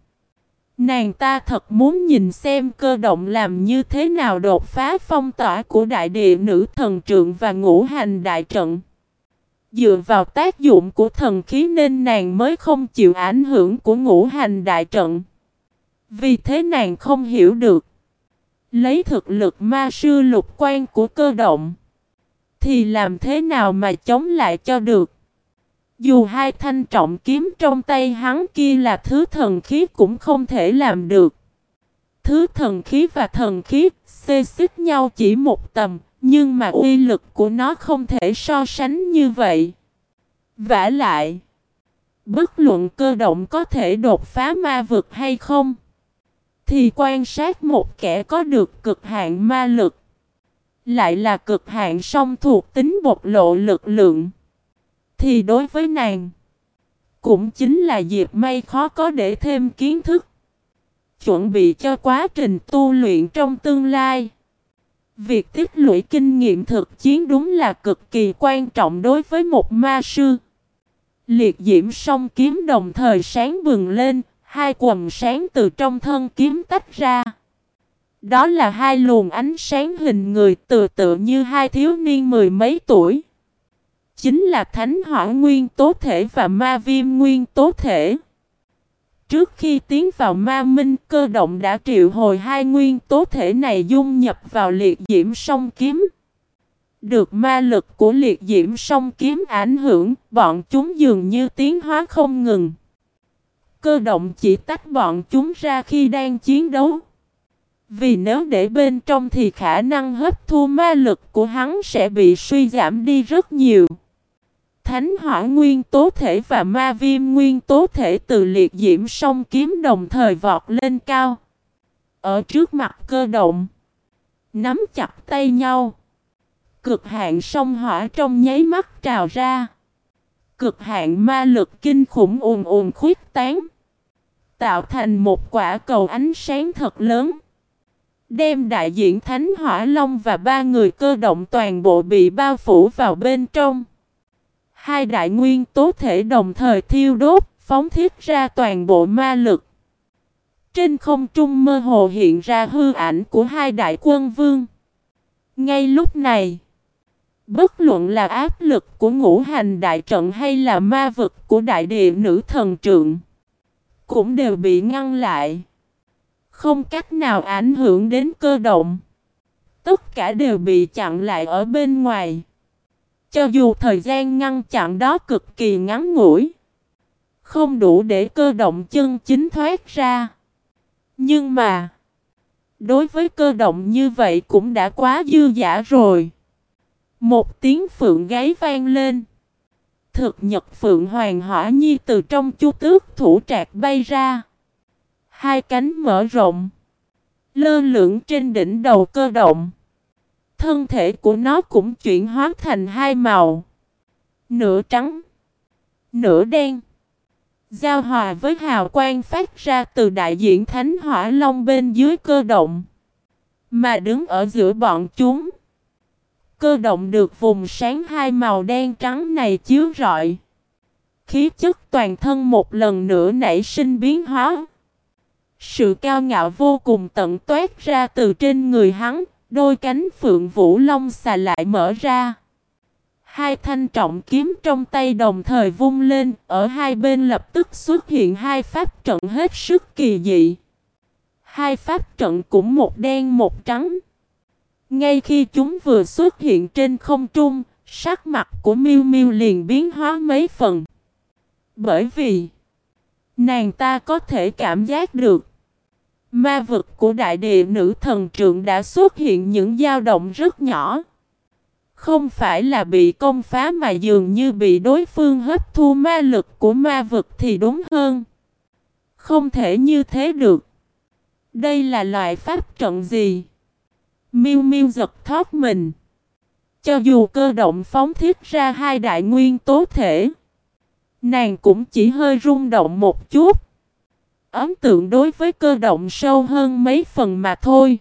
Nàng ta thật muốn nhìn xem cơ động làm như thế nào đột phá phong tỏa của đại địa nữ thần trượng và ngũ hành đại trận. Dựa vào tác dụng của thần khí nên nàng mới không chịu ảnh hưởng của ngũ hành đại trận. Vì thế nàng không hiểu được. Lấy thực lực ma sư lục quan của cơ động. Thì làm thế nào mà chống lại cho được. Dù hai thanh trọng kiếm trong tay hắn kia là thứ thần khí cũng không thể làm được. Thứ thần khí và thần khí xê xích nhau chỉ một tầm, nhưng mà uy lực của nó không thể so sánh như vậy. vả lại, bất luận cơ động có thể đột phá ma vực hay không, thì quan sát một kẻ có được cực hạn ma lực, lại là cực hạn song thuộc tính bộc lộ lực lượng thì đối với nàng, cũng chính là dịp may khó có để thêm kiến thức. Chuẩn bị cho quá trình tu luyện trong tương lai. Việc tích lũy kinh nghiệm thực chiến đúng là cực kỳ quan trọng đối với một ma sư. Liệt diễm song kiếm đồng thời sáng bừng lên, hai quần sáng từ trong thân kiếm tách ra. Đó là hai luồng ánh sáng hình người tự tự như hai thiếu niên mười mấy tuổi chính là thánh hỏa nguyên tố thể và ma viêm nguyên tố thể. Trước khi tiến vào ma minh cơ động đã triệu hồi hai nguyên tố thể này dung nhập vào liệt diễm song kiếm. Được ma lực của liệt diễm song kiếm ảnh hưởng, bọn chúng dường như tiến hóa không ngừng. Cơ động chỉ tách bọn chúng ra khi đang chiến đấu. Vì nếu để bên trong thì khả năng hấp thu ma lực của hắn sẽ bị suy giảm đi rất nhiều. Thánh hỏa nguyên tố thể và ma viêm nguyên tố thể từ liệt diễm song kiếm đồng thời vọt lên cao. Ở trước mặt cơ động. Nắm chặt tay nhau. Cực hạn song hỏa trong nháy mắt trào ra. Cực hạn ma lực kinh khủng ùn ùn khuyết tán. Tạo thành một quả cầu ánh sáng thật lớn. Đem đại diện Thánh Hỏa Long và ba người cơ động toàn bộ bị bao phủ vào bên trong. Hai đại nguyên tố thể đồng thời thiêu đốt, phóng thiết ra toàn bộ ma lực. Trên không trung mơ hồ hiện ra hư ảnh của hai đại quân vương. Ngay lúc này, bất luận là áp lực của ngũ hành đại trận hay là ma vực của đại địa nữ thần trượng, cũng đều bị ngăn lại. Không cách nào ảnh hưởng đến cơ động. Tất cả đều bị chặn lại ở bên ngoài. Cho dù thời gian ngăn chặn đó cực kỳ ngắn ngủi, không đủ để cơ động chân chính thoát ra. Nhưng mà, đối với cơ động như vậy cũng đã quá dư giả rồi. Một tiếng phượng gáy vang lên. Thực nhật phượng hoàng hỏa nhi từ trong chu tước thủ trạc bay ra. Hai cánh mở rộng. Lơ lửng trên đỉnh đầu cơ động. Thân thể của nó cũng chuyển hóa thành hai màu. Nửa trắng, nửa đen. Giao hòa với hào quang phát ra từ đại diện Thánh Hỏa Long bên dưới cơ động. Mà đứng ở giữa bọn chúng. Cơ động được vùng sáng hai màu đen trắng này chiếu rọi. Khí chất toàn thân một lần nữa nảy sinh biến hóa. Sự cao ngạo vô cùng tận toát ra từ trên người hắn, Đôi cánh phượng vũ long xà lại mở ra. Hai thanh trọng kiếm trong tay đồng thời vung lên, ở hai bên lập tức xuất hiện hai pháp trận hết sức kỳ dị. Hai pháp trận cũng một đen một trắng. Ngay khi chúng vừa xuất hiện trên không trung, sắc mặt của Miu Miu liền biến hóa mấy phần. Bởi vì nàng ta có thể cảm giác được Ma vực của đại địa nữ thần trượng đã xuất hiện những dao động rất nhỏ. Không phải là bị công phá mà dường như bị đối phương hấp thu ma lực của ma vực thì đúng hơn. Không thể như thế được. Đây là loại pháp trận gì? Miu Miu giật thoát mình. Cho dù cơ động phóng thiết ra hai đại nguyên tố thể, nàng cũng chỉ hơi rung động một chút ấn tượng đối với cơ động sâu hơn mấy phần mà thôi.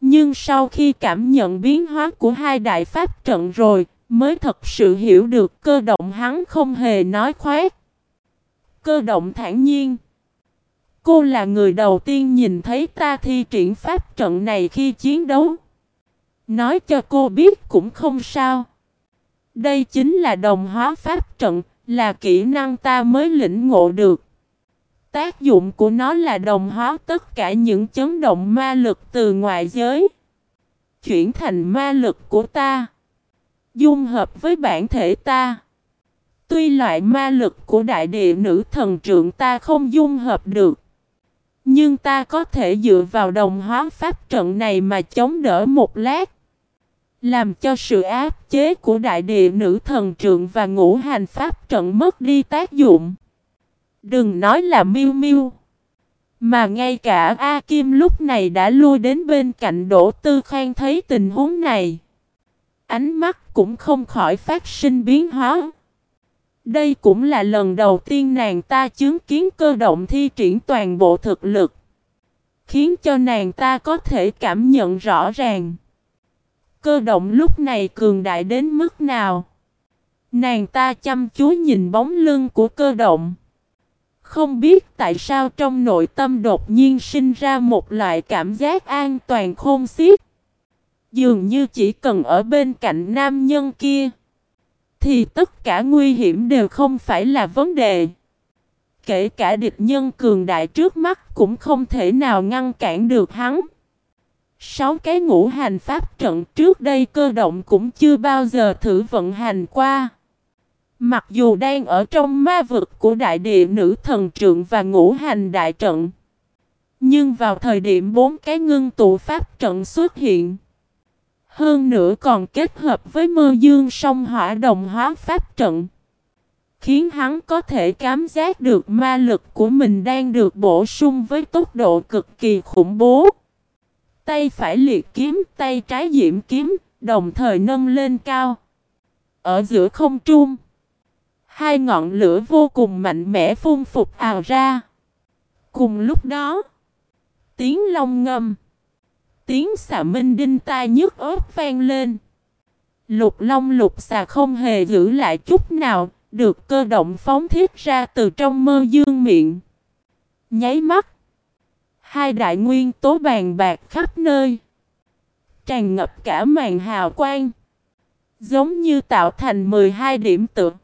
Nhưng sau khi cảm nhận biến hóa của hai đại pháp trận rồi, mới thật sự hiểu được cơ động hắn không hề nói khoét. Cơ động thản nhiên. Cô là người đầu tiên nhìn thấy ta thi triển pháp trận này khi chiến đấu. Nói cho cô biết cũng không sao. Đây chính là đồng hóa pháp trận, là kỹ năng ta mới lĩnh ngộ được. Tác dụng của nó là đồng hóa tất cả những chấn động ma lực từ ngoại giới. Chuyển thành ma lực của ta. Dung hợp với bản thể ta. Tuy loại ma lực của đại địa nữ thần trượng ta không dung hợp được. Nhưng ta có thể dựa vào đồng hóa pháp trận này mà chống đỡ một lát. Làm cho sự áp chế của đại địa nữ thần trượng và ngũ hành pháp trận mất đi tác dụng. Đừng nói là miêu miêu. Mà ngay cả A Kim lúc này đã lui đến bên cạnh Đỗ Tư Khang thấy tình huống này. Ánh mắt cũng không khỏi phát sinh biến hóa. Đây cũng là lần đầu tiên nàng ta chứng kiến cơ động thi triển toàn bộ thực lực. Khiến cho nàng ta có thể cảm nhận rõ ràng. Cơ động lúc này cường đại đến mức nào. Nàng ta chăm chú nhìn bóng lưng của cơ động. Không biết tại sao trong nội tâm đột nhiên sinh ra một loại cảm giác an toàn khôn xiết. Dường như chỉ cần ở bên cạnh nam nhân kia, thì tất cả nguy hiểm đều không phải là vấn đề. Kể cả địch nhân cường đại trước mắt cũng không thể nào ngăn cản được hắn. Sáu cái ngũ hành pháp trận trước đây cơ động cũng chưa bao giờ thử vận hành qua. Mặc dù đang ở trong ma vực của đại địa nữ thần trượng và ngũ hành đại trận. Nhưng vào thời điểm bốn cái ngưng tụ pháp trận xuất hiện. Hơn nữa còn kết hợp với mơ dương song hỏa đồng hóa pháp trận. Khiến hắn có thể cảm giác được ma lực của mình đang được bổ sung với tốc độ cực kỳ khủng bố. Tay phải liệt kiếm, tay trái diễm kiếm, đồng thời nâng lên cao. Ở giữa không trung, hai ngọn lửa vô cùng mạnh mẽ phun phục ào ra. Cùng lúc đó, tiếng long ngâm tiếng xà minh đinh tai nhức ớt vang lên. Lục long lục xà không hề giữ lại chút nào, được cơ động phóng thiết ra từ trong mơ dương miệng. Nháy mắt. Hai đại nguyên tố bàn bạc khắp nơi. Tràn ngập cả màn hào quang. Giống như tạo thành 12 điểm tượng.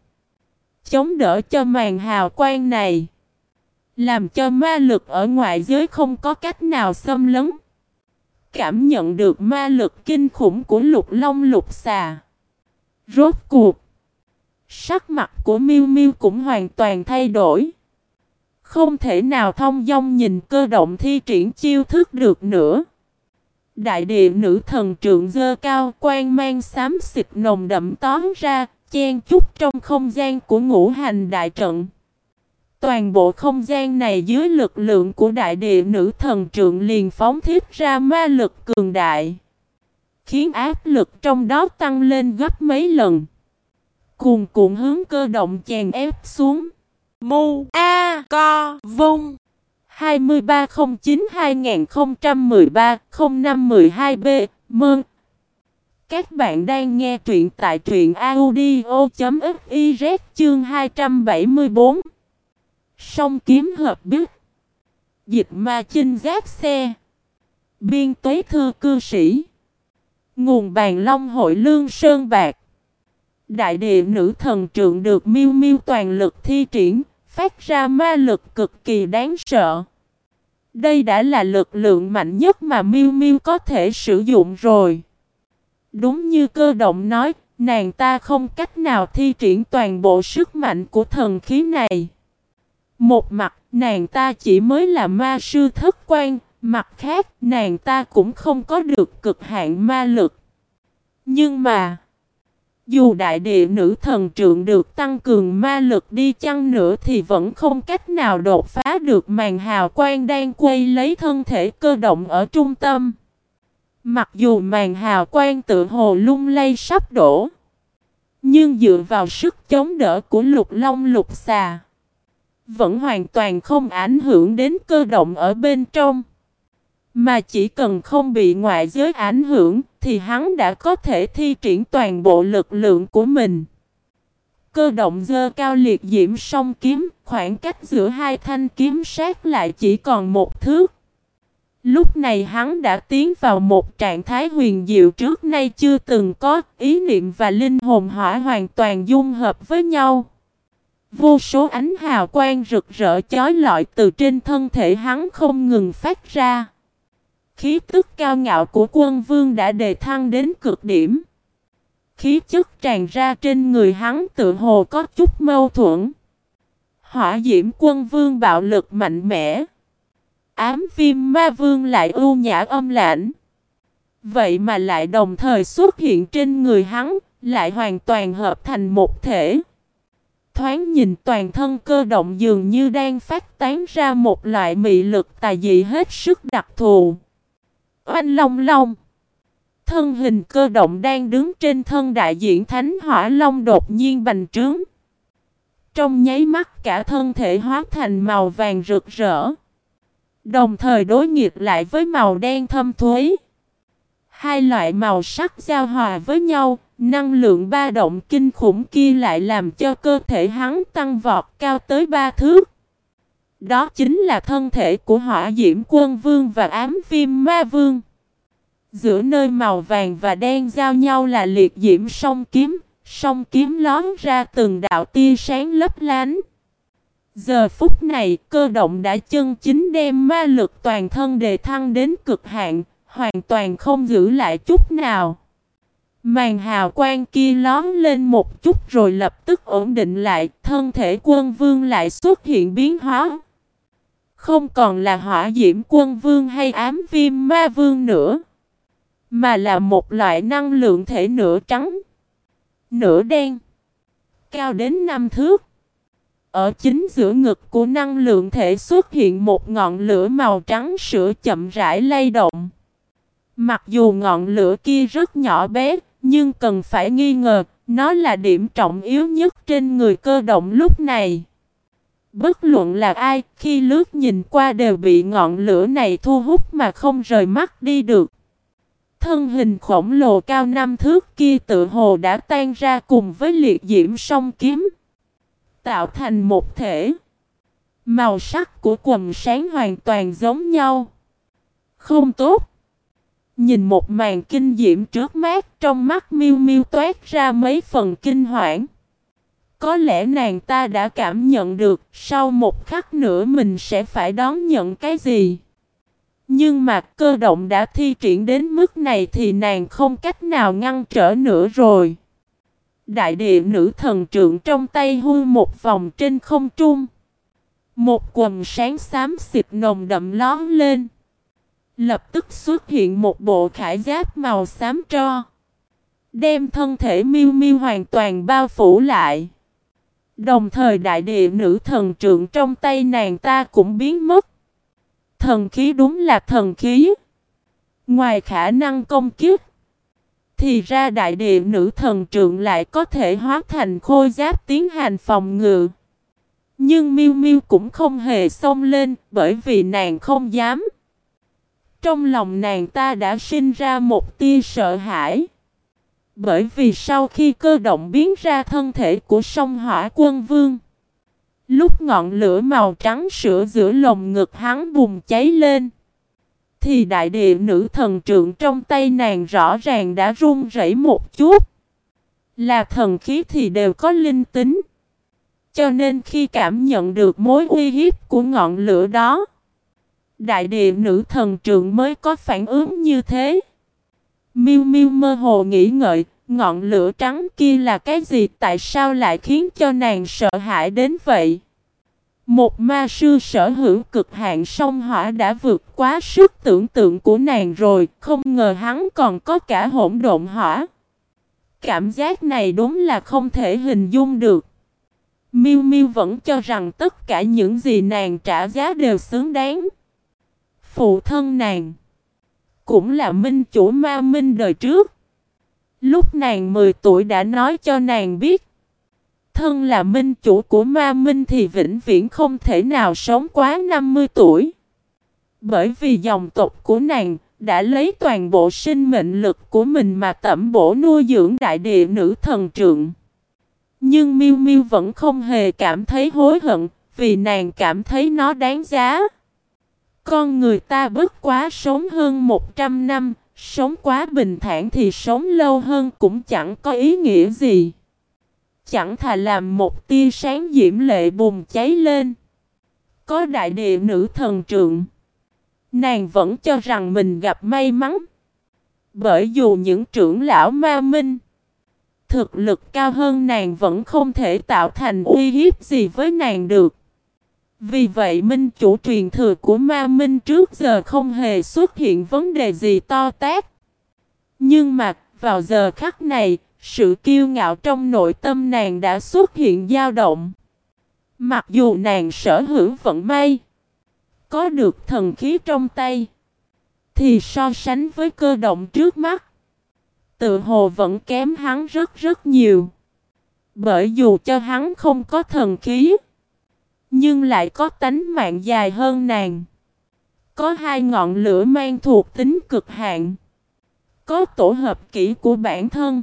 Chống đỡ cho màn hào quang này. Làm cho ma lực ở ngoại giới không có cách nào xâm lấn cảm nhận được ma lực kinh khủng của lục long lục xà. Rốt cuộc. Sắc mặt của Miu Miu cũng hoàn toàn thay đổi. Không thể nào thông dong nhìn cơ động thi triển chiêu thức được nữa. Đại địa nữ thần trượng dơ cao quan mang xám xịt nồng đậm tóm ra, chen chút trong không gian của ngũ hành đại trận. Toàn bộ không gian này dưới lực lượng của đại địa nữ thần trượng liền phóng thiết ra ma lực cường đại. Khiến áp lực trong đó tăng lên gấp mấy lần. Cùng cuộn hướng cơ động chèn ép xuống. Mu A Co Vung 2309-2013-0512B Mơn các bạn đang nghe truyện tại truyện audio.fiz chương 274 sông kiếm hợp biết. Dịch ma chinh gác xe. Biên tuế thư cư sĩ. Nguồn bàn long hội lương sơn bạc. Đại địa nữ thần trượng được miêu miêu toàn lực thi triển, phát ra ma lực cực kỳ đáng sợ. Đây đã là lực lượng mạnh nhất mà miêu miêu có thể sử dụng rồi. Đúng như cơ động nói, nàng ta không cách nào thi triển toàn bộ sức mạnh của thần khí này. Một mặt, nàng ta chỉ mới là ma sư thất quan, mặt khác, nàng ta cũng không có được cực hạn ma lực. Nhưng mà, dù đại địa nữ thần trượng được tăng cường ma lực đi chăng nữa thì vẫn không cách nào đột phá được màn hào quang đang quay lấy thân thể cơ động ở trung tâm. Mặc dù màn hào quang tự hồ lung lay sắp đổ, nhưng dựa vào sức chống đỡ của lục long lục xà vẫn hoàn toàn không ảnh hưởng đến cơ động ở bên trong. Mà chỉ cần không bị ngoại giới ảnh hưởng thì hắn đã có thể thi triển toàn bộ lực lượng của mình. Cơ động dơ cao liệt diễm song kiếm, khoảng cách giữa hai thanh kiếm sát lại chỉ còn một thước. Lúc này hắn đã tiến vào một trạng thái huyền diệu trước nay chưa từng có, ý niệm và linh hồn hỏa hoàn toàn dung hợp với nhau. Vô số ánh hào quang rực rỡ chói lọi từ trên thân thể hắn không ngừng phát ra. Khí tức cao ngạo của quân vương đã đề thăng đến cực điểm. Khí chất tràn ra trên người hắn tự hồ có chút mâu thuẫn. Hỏa diễm quân vương bạo lực mạnh mẽ. Ám viêm ma vương lại ưu nhã âm lãnh. Vậy mà lại đồng thời xuất hiện trên người hắn, lại hoàn toàn hợp thành một thể. Thoáng nhìn toàn thân cơ động dường như đang phát tán ra một loại mị lực tài dị hết sức đặc thù. Oanh long long. Thân hình cơ động đang đứng trên thân đại diện Thánh Hỏa Long đột nhiên bành trướng. Trong nháy mắt cả thân thể hóa thành màu vàng rực rỡ. Đồng thời đối nghịch lại với màu đen thâm thuế. Hai loại màu sắc giao hòa với nhau, năng lượng ba động kinh khủng kia lại làm cho cơ thể hắn tăng vọt cao tới ba thước. Đó chính là thân thể của hỏa diễm quân vương và ám viêm ma vương. Giữa nơi màu vàng và đen giao nhau là liệt diễm song kiếm, song kiếm lón ra từng đạo tia sáng lấp lánh. Giờ phút này, cơ động đã chân chính đem ma lực toàn thân đề thăng đến cực hạn, hoàn toàn không giữ lại chút nào. Màn hào quang kia lón lên một chút rồi lập tức ổn định lại, thân thể quân vương lại xuất hiện biến hóa. Không còn là hỏa diễm quân vương hay ám viêm ma vương nữa, mà là một loại năng lượng thể nửa trắng, nửa đen, cao đến năm thước. Ở chính giữa ngực của năng lượng thể xuất hiện một ngọn lửa màu trắng sữa chậm rãi lay động. Mặc dù ngọn lửa kia rất nhỏ bé, nhưng cần phải nghi ngờ, nó là điểm trọng yếu nhất trên người cơ động lúc này. Bất luận là ai, khi lướt nhìn qua đều bị ngọn lửa này thu hút mà không rời mắt đi được. Thân hình khổng lồ cao năm thước kia tự hồ đã tan ra cùng với liệt diễm song kiếm tạo thành một thể. Màu sắc của quần sáng hoàn toàn giống nhau. Không tốt. Nhìn một màn kinh diễm trước mắt, trong mắt miêu miêu toát ra mấy phần kinh hoảng. Có lẽ nàng ta đã cảm nhận được, sau một khắc nữa mình sẽ phải đón nhận cái gì. Nhưng mà cơ động đã thi triển đến mức này thì nàng không cách nào ngăn trở nữa rồi. Đại địa nữ thần trượng trong tay hư một vòng trên không trung. Một quần sáng xám xịt nồng đậm lón lên. Lập tức xuất hiện một bộ khải giáp màu xám tro. Đem thân thể miêu miêu hoàn toàn bao phủ lại. Đồng thời đại địa nữ thần trượng trong tay nàng ta cũng biến mất. Thần khí đúng là thần khí. Ngoài khả năng công kiếp thì ra đại địa nữ thần trượng lại có thể hóa thành khôi giáp tiến hành phòng ngự. Nhưng miu miu cũng không hề xông lên bởi vì nàng không dám. Trong lòng nàng ta đã sinh ra một tia sợ hãi. Bởi vì sau khi cơ động biến ra thân thể của sông hỏa quân vương. Lúc ngọn lửa màu trắng sữa giữa lồng ngực hắn bùng cháy lên thì đại địa nữ thần trượng trong tay nàng rõ ràng đã run rẩy một chút. Là thần khí thì đều có linh tính. Cho nên khi cảm nhận được mối uy hiếp của ngọn lửa đó, đại địa nữ thần trượng mới có phản ứng như thế. Miu Miu mơ hồ nghĩ ngợi, ngọn lửa trắng kia là cái gì tại sao lại khiến cho nàng sợ hãi đến vậy? Một ma sư sở hữu cực hạn sông hỏa đã vượt quá sức tưởng tượng của nàng rồi, không ngờ hắn còn có cả hỗn độn hỏa. Cảm giác này đúng là không thể hình dung được. Miu Miu vẫn cho rằng tất cả những gì nàng trả giá đều xứng đáng. Phụ thân nàng cũng là minh chủ ma minh đời trước. Lúc nàng 10 tuổi đã nói cho nàng biết thân là minh chủ của ma minh thì vĩnh viễn không thể nào sống quá 50 tuổi. Bởi vì dòng tộc của nàng đã lấy toàn bộ sinh mệnh lực của mình mà tẩm bổ nuôi dưỡng đại địa nữ thần trượng. Nhưng Miu Miu vẫn không hề cảm thấy hối hận, vì nàng cảm thấy nó đáng giá. Con người ta bất quá sống hơn 100 năm, sống quá bình thản thì sống lâu hơn cũng chẳng có ý nghĩa gì. Chẳng thà làm một tia sáng diễm lệ bùng cháy lên. Có đại địa nữ thần trượng. Nàng vẫn cho rằng mình gặp may mắn. Bởi dù những trưởng lão ma minh Thực lực cao hơn nàng vẫn không thể tạo thành uy hiếp gì với nàng được. Vì vậy minh chủ truyền thừa của ma minh trước giờ không hề xuất hiện vấn đề gì to tát. Nhưng mà vào giờ khắc này, sự kiêu ngạo trong nội tâm nàng đã xuất hiện dao động. Mặc dù nàng sở hữu vận may, có được thần khí trong tay, thì so sánh với cơ động trước mắt, tự hồ vẫn kém hắn rất rất nhiều. Bởi dù cho hắn không có thần khí, nhưng lại có tánh mạng dài hơn nàng. Có hai ngọn lửa mang thuộc tính cực hạn. Có tổ hợp kỹ của bản thân.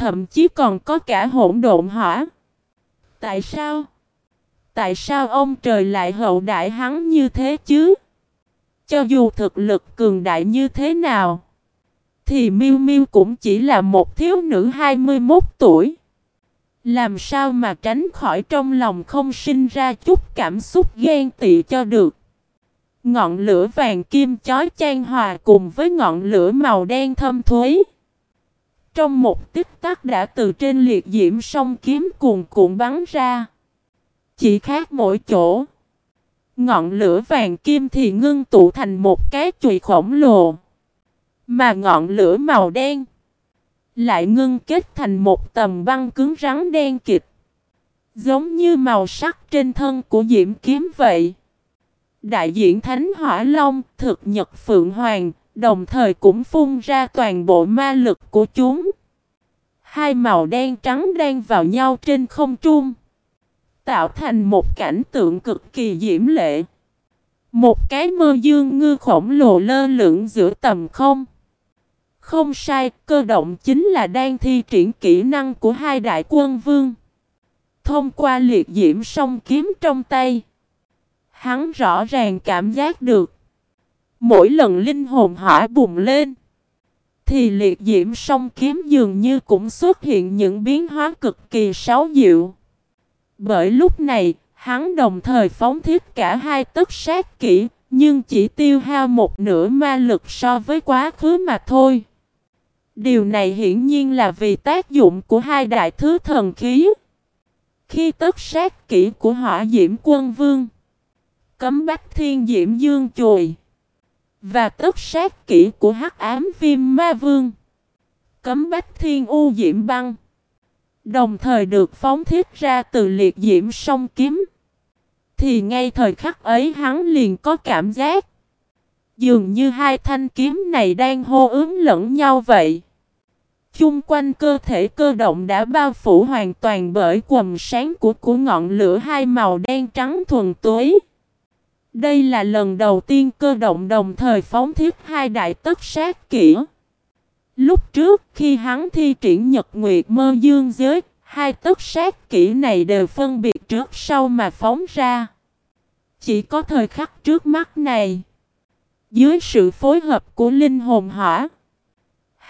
Thậm chí còn có cả hỗn độn hỏa. Tại sao? Tại sao ông trời lại hậu đại hắn như thế chứ? Cho dù thực lực cường đại như thế nào, thì Miu Miu cũng chỉ là một thiếu nữ 21 tuổi. Làm sao mà tránh khỏi trong lòng không sinh ra chút cảm xúc ghen tị cho được. Ngọn lửa vàng kim chói chan hòa cùng với ngọn lửa màu đen thâm thuế. Trong một tích tắc đã từ trên liệt diễm sông kiếm cuồn cuộn bắn ra. Chỉ khác mỗi chỗ. Ngọn lửa vàng kim thì ngưng tụ thành một cái chùy khổng lồ. Mà ngọn lửa màu đen lại ngưng kết thành một tầm băng cứng rắn đen kịt. Giống như màu sắc trên thân của diễm kiếm vậy. Đại diện Thánh Hỏa Long, thực nhật Phượng Hoàng, đồng thời cũng phun ra toàn bộ ma lực của chúng. Hai màu đen trắng đang vào nhau trên không trung. Tạo thành một cảnh tượng cực kỳ diễm lệ. Một cái mơ dương ngư khổng lồ lơ lửng giữa tầm không. Không sai, cơ động chính là đang thi triển kỹ năng của hai đại quân vương. Thông qua liệt diễm song kiếm trong tay. Hắn rõ ràng cảm giác được. Mỗi lần linh hồn hỏa bùng lên. Thì liệt diễm song kiếm dường như cũng xuất hiện những biến hóa cực kỳ xấu diệu. Bởi lúc này, hắn đồng thời phóng thiết cả hai tất sát kỹ, nhưng chỉ tiêu hao một nửa ma lực so với quá khứ mà thôi. Điều này hiển nhiên là vì tác dụng của hai đại thứ thần khí. Khi tất sát kỹ của hỏa diễm quân vương, cấm bách thiên diễm dương chùi, và tất sát kỹ của hắc ám viêm ma vương, cấm bách thiên u diễm băng, đồng thời được phóng thiết ra từ liệt diễm sông kiếm. Thì ngay thời khắc ấy hắn liền có cảm giác Dường như hai thanh kiếm này đang hô ứng lẫn nhau vậy. Chung quanh cơ thể cơ động đã bao phủ hoàn toàn bởi quầm sáng của của ngọn lửa hai màu đen trắng thuần túy. Đây là lần đầu tiên cơ động đồng thời phóng thiết hai đại tất sát kỹ. Lúc trước khi hắn thi triển nhật nguyệt mơ dương giới, hai tất sát kỹ này đều phân biệt trước sau mà phóng ra. Chỉ có thời khắc trước mắt này, dưới sự phối hợp của linh hồn hỏa,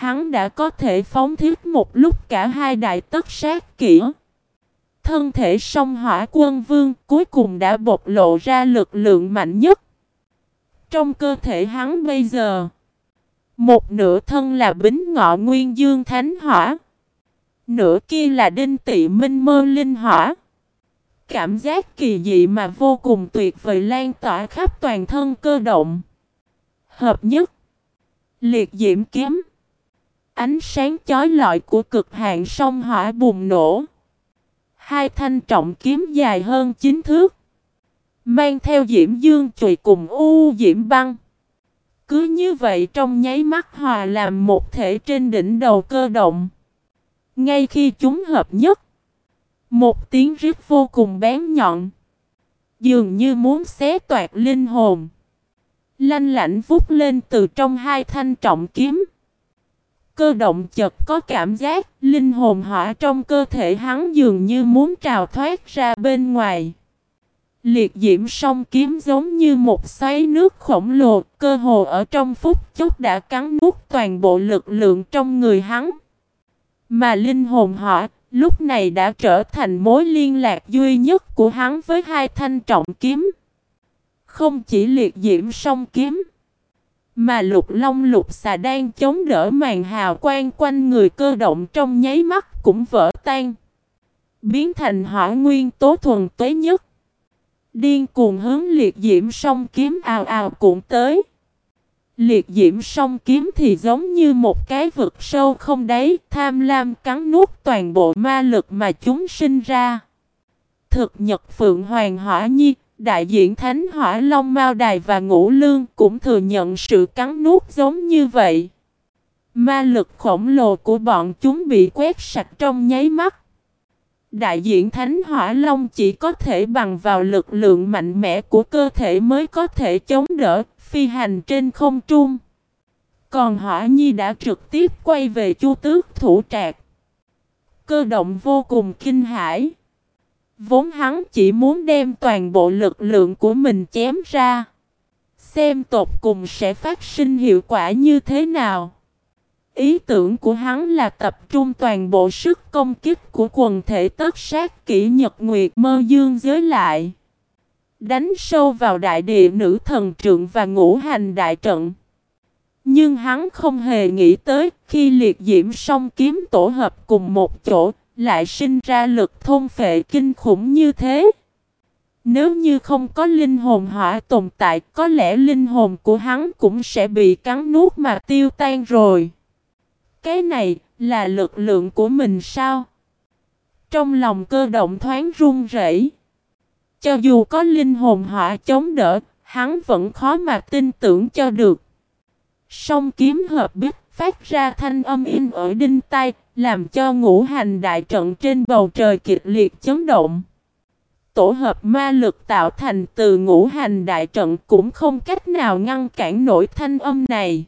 Hắn đã có thể phóng thiết một lúc cả hai đại tất sát kỹ. Thân thể song hỏa quân vương cuối cùng đã bộc lộ ra lực lượng mạnh nhất. Trong cơ thể hắn bây giờ, một nửa thân là bính ngọ nguyên dương thánh hỏa. Nửa kia là đinh tị minh mơ linh hỏa. Cảm giác kỳ dị mà vô cùng tuyệt vời lan tỏa khắp toàn thân cơ động. Hợp nhất. Liệt diễm kiếm. Ánh sáng chói lọi của cực hạn sông hỏa bùng nổ. Hai thanh trọng kiếm dài hơn chính thước. Mang theo diễm dương chùy cùng u diễm băng. Cứ như vậy trong nháy mắt hòa làm một thể trên đỉnh đầu cơ động. Ngay khi chúng hợp nhất. Một tiếng rít vô cùng bén nhọn. Dường như muốn xé toạc linh hồn. Lanh lảnh vút lên từ trong hai thanh trọng kiếm. Cơ động chật có cảm giác linh hồn hỏa trong cơ thể hắn dường như muốn trào thoát ra bên ngoài. Liệt diễm song kiếm giống như một xoáy nước khổng lồ, cơ hồ ở trong phút chốc đã cắn nuốt toàn bộ lực lượng trong người hắn. Mà linh hồn hỏa lúc này đã trở thành mối liên lạc duy nhất của hắn với hai thanh trọng kiếm. Không chỉ liệt diễm song kiếm, mà lục long lục xà đang chống đỡ màn hào quang quanh người cơ động trong nháy mắt cũng vỡ tan. Biến thành hỏa nguyên tố thuần tuế nhất. Điên cuồng hướng liệt diễm song kiếm ào ào cuộn tới. Liệt diễm song kiếm thì giống như một cái vực sâu không đáy, tham lam cắn nuốt toàn bộ ma lực mà chúng sinh ra. Thực nhật Phượng Hoàng Hỏa Nhi, đại diện Thánh Hỏa Long Mao Đài và Ngũ Lương cũng thừa nhận sự cắn nuốt giống như vậy. Ma lực khổng lồ của bọn chúng bị quét sạch trong nháy mắt. Đại diện Thánh Hỏa Long chỉ có thể bằng vào lực lượng mạnh mẽ của cơ thể mới có thể chống đỡ, phi hành trên không trung. Còn Hỏa Nhi đã trực tiếp quay về Chu Tước thủ trạc. Cơ động vô cùng kinh hãi. Vốn hắn chỉ muốn đem toàn bộ lực lượng của mình chém ra. Xem tột cùng sẽ phát sinh hiệu quả như thế nào. Ý tưởng của hắn là tập trung toàn bộ sức công kích của quần thể tất sát kỹ nhật nguyệt mơ dương giới lại. Đánh sâu vào đại địa nữ thần trượng và ngũ hành đại trận. Nhưng hắn không hề nghĩ tới khi liệt diễm song kiếm tổ hợp cùng một chỗ lại sinh ra lực thôn phệ kinh khủng như thế. Nếu như không có linh hồn hỏa tồn tại có lẽ linh hồn của hắn cũng sẽ bị cắn nuốt mà tiêu tan rồi. Cái này là lực lượng của mình sao? Trong lòng cơ động thoáng run rẩy. Cho dù có linh hồn hỏa chống đỡ, hắn vẫn khó mà tin tưởng cho được. Song kiếm hợp bích phát ra thanh âm in ở đinh tai, làm cho ngũ hành đại trận trên bầu trời kịch liệt chấn động. Tổ hợp ma lực tạo thành từ ngũ hành đại trận cũng không cách nào ngăn cản nổi thanh âm này.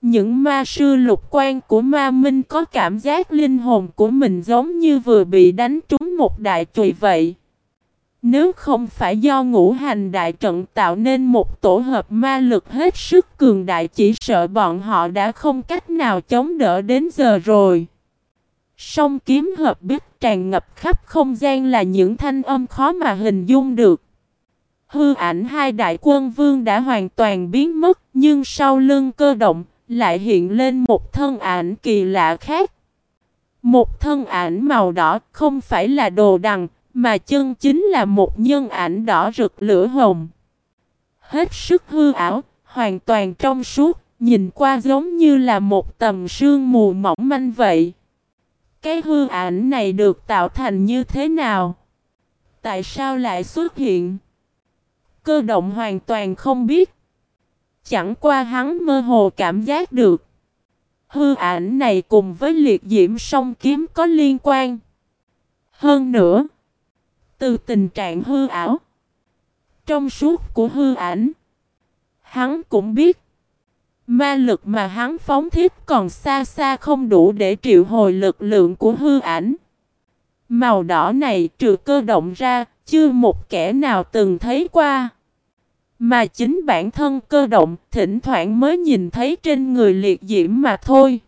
Những ma sư lục quan của ma minh có cảm giác linh hồn của mình giống như vừa bị đánh trúng một đại chùy vậy. Nếu không phải do ngũ hành đại trận tạo nên một tổ hợp ma lực hết sức cường đại chỉ sợ bọn họ đã không cách nào chống đỡ đến giờ rồi. Song kiếm hợp bích tràn ngập khắp không gian là những thanh âm khó mà hình dung được. Hư ảnh hai đại quân vương đã hoàn toàn biến mất nhưng sau lưng cơ động lại hiện lên một thân ảnh kỳ lạ khác. Một thân ảnh màu đỏ không phải là đồ đằng mà chân chính là một nhân ảnh đỏ rực lửa hồng. Hết sức hư ảo, hoàn toàn trong suốt, nhìn qua giống như là một tầm sương mù mỏng manh vậy. Cái hư ảnh này được tạo thành như thế nào? Tại sao lại xuất hiện? Cơ động hoàn toàn không biết. Chẳng qua hắn mơ hồ cảm giác được. Hư ảnh này cùng với liệt diễm song kiếm có liên quan. Hơn nữa, từ tình trạng hư ảo, trong suốt của hư ảnh, hắn cũng biết Ma lực mà hắn phóng thiết còn xa xa không đủ để triệu hồi lực lượng của hư ảnh. Màu đỏ này trừ cơ động ra, chưa một kẻ nào từng thấy qua. Mà chính bản thân cơ động thỉnh thoảng mới nhìn thấy trên người liệt diễm mà thôi.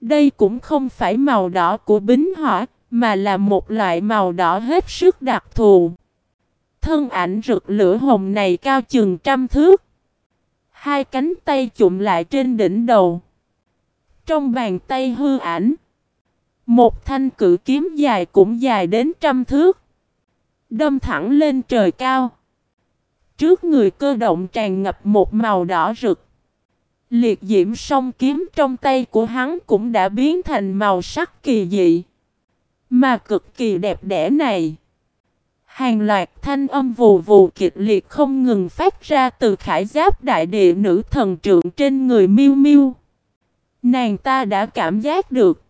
Đây cũng không phải màu đỏ của bính hỏa, mà là một loại màu đỏ hết sức đặc thù. Thân ảnh rực lửa hồng này cao chừng trăm thước. Hai cánh tay chụm lại trên đỉnh đầu. Trong bàn tay hư ảnh. Một thanh cử kiếm dài cũng dài đến trăm thước. Đâm thẳng lên trời cao. Trước người cơ động tràn ngập một màu đỏ rực. Liệt diễm song kiếm trong tay của hắn cũng đã biến thành màu sắc kỳ dị. Mà cực kỳ đẹp đẽ này. Hàng loạt thanh âm vù vù kịch liệt không ngừng phát ra từ khải giáp đại địa nữ thần trượng trên người miêu miêu. Nàng ta đã cảm giác được.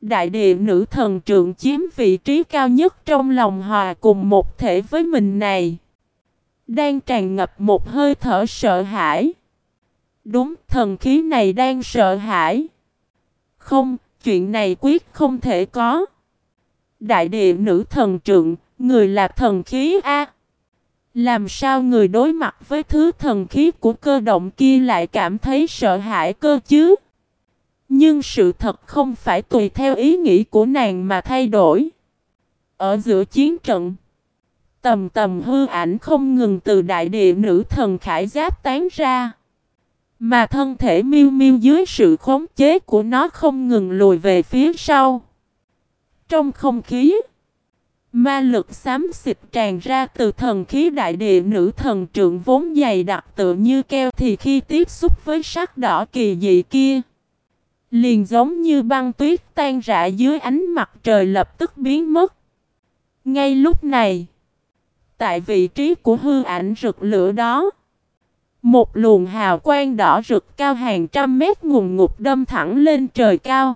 Đại địa nữ thần trượng chiếm vị trí cao nhất trong lòng hòa cùng một thể với mình này. Đang tràn ngập một hơi thở sợ hãi. Đúng, thần khí này đang sợ hãi. Không, chuyện này quyết không thể có. Đại địa nữ thần trượng, người là thần khí A. Làm sao người đối mặt với thứ thần khí của cơ động kia lại cảm thấy sợ hãi cơ chứ? Nhưng sự thật không phải tùy theo ý nghĩ của nàng mà thay đổi. Ở giữa chiến trận, tầm tầm hư ảnh không ngừng từ đại địa nữ thần khải giáp tán ra. Mà thân thể miêu miêu dưới sự khống chế của nó không ngừng lùi về phía sau. Trong không khí, ma lực xám xịt tràn ra từ thần khí đại địa nữ thần trượng vốn dày đặc tựa như keo thì khi tiếp xúc với sắc đỏ kỳ dị kia. Liền giống như băng tuyết tan rã dưới ánh mặt trời lập tức biến mất. Ngay lúc này, tại vị trí của hư ảnh rực lửa đó, một luồng hào quang đỏ rực cao hàng trăm mét ngùng ngục đâm thẳng lên trời cao.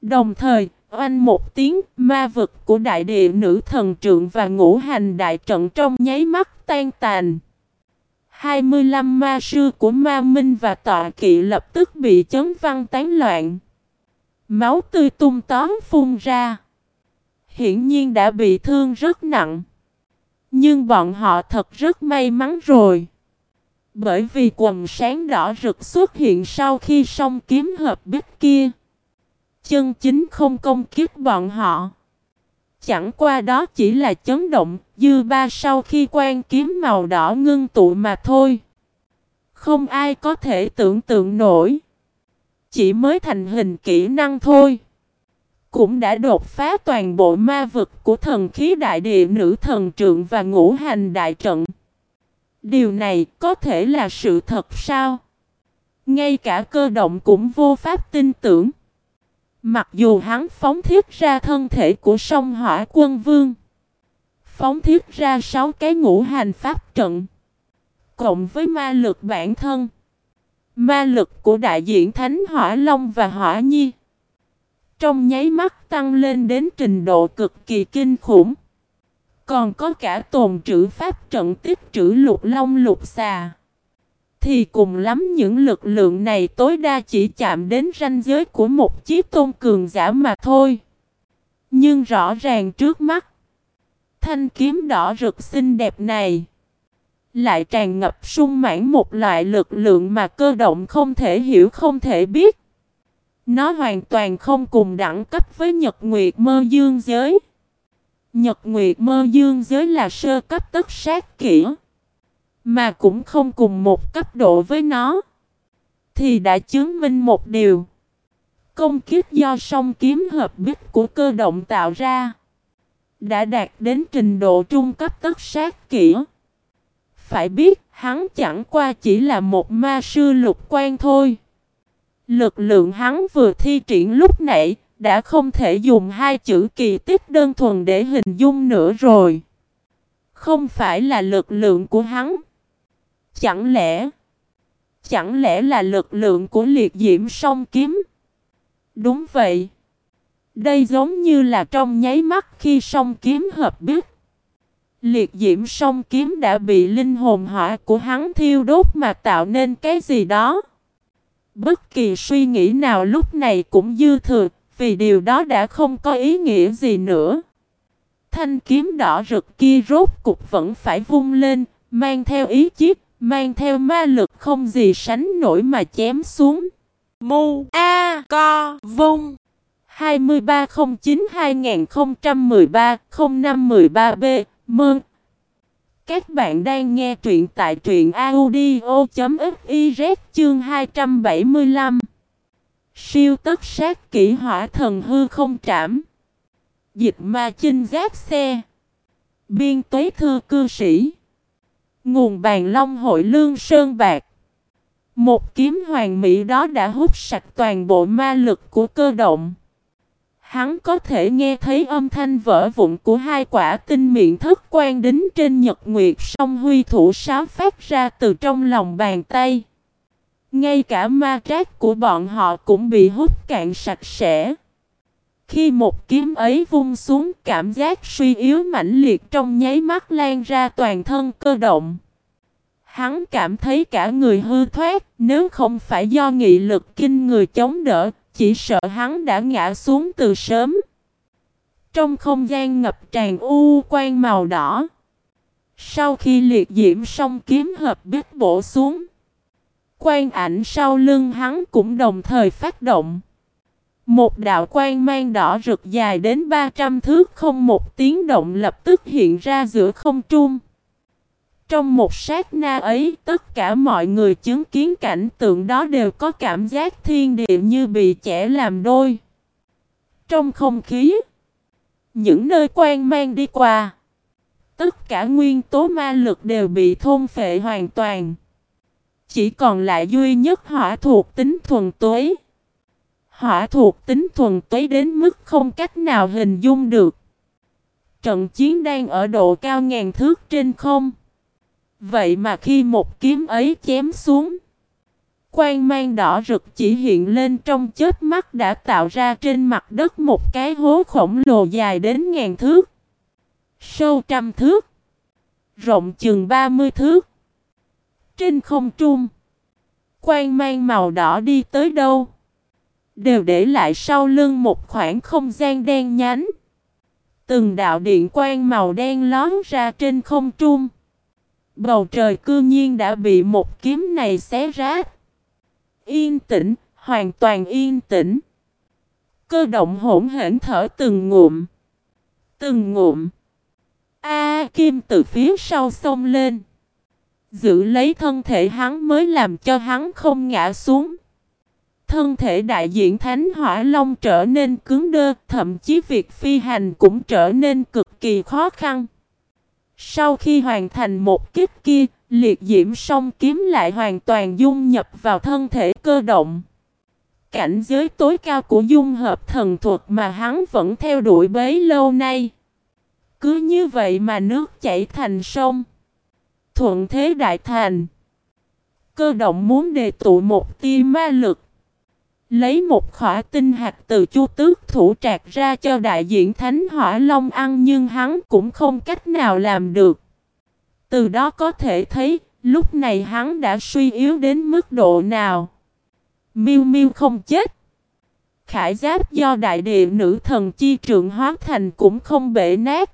Đồng thời, oanh một tiếng, ma vực của đại địa nữ thần trượng và ngũ hành đại trận trong nháy mắt tan tàn. 25 ma sư của ma minh và tọa kỵ lập tức bị chấn văn tán loạn. Máu tươi tung tóm phun ra. Hiển nhiên đã bị thương rất nặng. Nhưng bọn họ thật rất may mắn rồi. Bởi vì quần sáng đỏ rực xuất hiện sau khi song kiếm hợp bích kia. Chân chính không công kiếp bọn họ. Chẳng qua đó chỉ là chấn động, dư ba sau khi quan kiếm màu đỏ ngưng tụ mà thôi. Không ai có thể tưởng tượng nổi. Chỉ mới thành hình kỹ năng thôi. Cũng đã đột phá toàn bộ ma vực của thần khí đại địa nữ thần trượng và ngũ hành đại trận. Điều này có thể là sự thật sao? Ngay cả cơ động cũng vô pháp tin tưởng. Mặc dù hắn phóng thiết ra thân thể của sông hỏa quân vương. Phóng thiết ra sáu cái ngũ hành pháp trận. Cộng với ma lực bản thân. Ma lực của đại diện Thánh Hỏa Long và Hỏa Nhi. Trong nháy mắt tăng lên đến trình độ cực kỳ kinh khủng. Còn có cả tồn trữ pháp trận tích trữ lục long lục xà. Thì cùng lắm những lực lượng này tối đa chỉ chạm đến ranh giới của một chiếc tôn cường giả mà thôi. Nhưng rõ ràng trước mắt, thanh kiếm đỏ rực xinh đẹp này lại tràn ngập sung mãn một loại lực lượng mà cơ động không thể hiểu không thể biết. Nó hoàn toàn không cùng đẳng cấp với Nhật Nguyệt Mơ Dương Giới. Nhật Nguyệt Mơ Dương Giới là sơ cấp tất sát kỹ. Mà cũng không cùng một cấp độ với nó. Thì đã chứng minh một điều. Công kiếp do song kiếm hợp bích của cơ động tạo ra. Đã đạt đến trình độ trung cấp tất sát kỹ. Phải biết, hắn chẳng qua chỉ là một ma sư lục quan thôi. Lực lượng hắn vừa thi triển lúc nãy đã không thể dùng hai chữ kỳ tích đơn thuần để hình dung nữa rồi. Không phải là lực lượng của hắn. Chẳng lẽ Chẳng lẽ là lực lượng của liệt diễm song kiếm? Đúng vậy. Đây giống như là trong nháy mắt khi song kiếm hợp biết. Liệt diễm song kiếm đã bị linh hồn hỏa của hắn thiêu đốt mà tạo nên cái gì đó. Bất kỳ suy nghĩ nào lúc này cũng dư thừa, vì điều đó đã không có ý nghĩa gì nữa. Thanh kiếm đỏ rực kia rốt cục vẫn phải vung lên, mang theo ý chí, mang theo ma lực không gì sánh nổi mà chém xuống. Mu A Co Vung. 2309-2013-0513B Mơn Các bạn đang nghe truyện tại truyện audio.fiz chương 275 Siêu tất sát kỹ hỏa thần hư không trảm. Dịch ma chinh gác xe. Biên tuế thư cư sĩ Nguồn bàn long hội lương sơn bạc. Một kiếm hoàng mỹ đó đã hút sạch toàn bộ ma lực của cơ động. Hắn có thể nghe thấy âm thanh vỡ vụn của hai quả tinh miệng thất quan đính trên nhật nguyệt song huy thủ sáo phát ra từ trong lòng bàn tay. Ngay cả ma trác của bọn họ cũng bị hút cạn sạch sẽ. Khi một kiếm ấy vung xuống cảm giác suy yếu mãnh liệt trong nháy mắt lan ra toàn thân cơ động. Hắn cảm thấy cả người hư thoát, nếu không phải do nghị lực kinh người chống đỡ, chỉ sợ hắn đã ngã xuống từ sớm. Trong không gian ngập tràn u quan màu đỏ. Sau khi liệt diễm xong kiếm hợp biết bổ xuống. Quan ảnh sau lưng hắn cũng đồng thời phát động. Một đạo quan mang đỏ rực dài đến 300 thước không một tiếng động lập tức hiện ra giữa không trung. Trong một sát na ấy, tất cả mọi người chứng kiến cảnh tượng đó đều có cảm giác thiên địa như bị chẻ làm đôi. Trong không khí, những nơi quan mang đi qua, tất cả nguyên tố ma lực đều bị thôn phệ hoàn toàn. Chỉ còn lại duy nhất hỏa thuộc tính thuần tuế. Hỏa thuộc tính thuần túy đến mức không cách nào hình dung được. Trận chiến đang ở độ cao ngàn thước trên không. Vậy mà khi một kiếm ấy chém xuống, quang mang đỏ rực chỉ hiện lên trong chết mắt đã tạo ra trên mặt đất một cái hố khổng lồ dài đến ngàn thước, sâu trăm thước, rộng chừng ba mươi thước. Trên không trung, quang mang màu đỏ đi tới đâu, đều để lại sau lưng một khoảng không gian đen nhánh. Từng đạo điện quang màu đen lón ra trên không trung. Bầu trời cư nhiên đã bị một kiếm này xé rách. Yên tĩnh, hoàn toàn yên tĩnh. Cơ động hỗn hển thở từng ngụm. Từng ngụm. A kim từ phía sau xông lên. Giữ lấy thân thể hắn mới làm cho hắn không ngã xuống. Thân thể đại diện Thánh Hỏa Long trở nên cứng đơ, thậm chí việc phi hành cũng trở nên cực kỳ khó khăn. Sau khi hoàn thành một kích kia, liệt diễm song kiếm lại hoàn toàn dung nhập vào thân thể cơ động. Cảnh giới tối cao của dung hợp thần thuật mà hắn vẫn theo đuổi bấy lâu nay. Cứ như vậy mà nước chảy thành sông. Thuận thế đại thành. Cơ động muốn đề tụ một tia ma lực. Lấy một khỏa tinh hạt từ chu tước thủ trạc ra cho đại diện Thánh Hỏa Long ăn nhưng hắn cũng không cách nào làm được. Từ đó có thể thấy, lúc này hắn đã suy yếu đến mức độ nào. Miêu Miêu không chết. Khải giáp do đại địa nữ thần chi trượng hóa thành cũng không bể nát.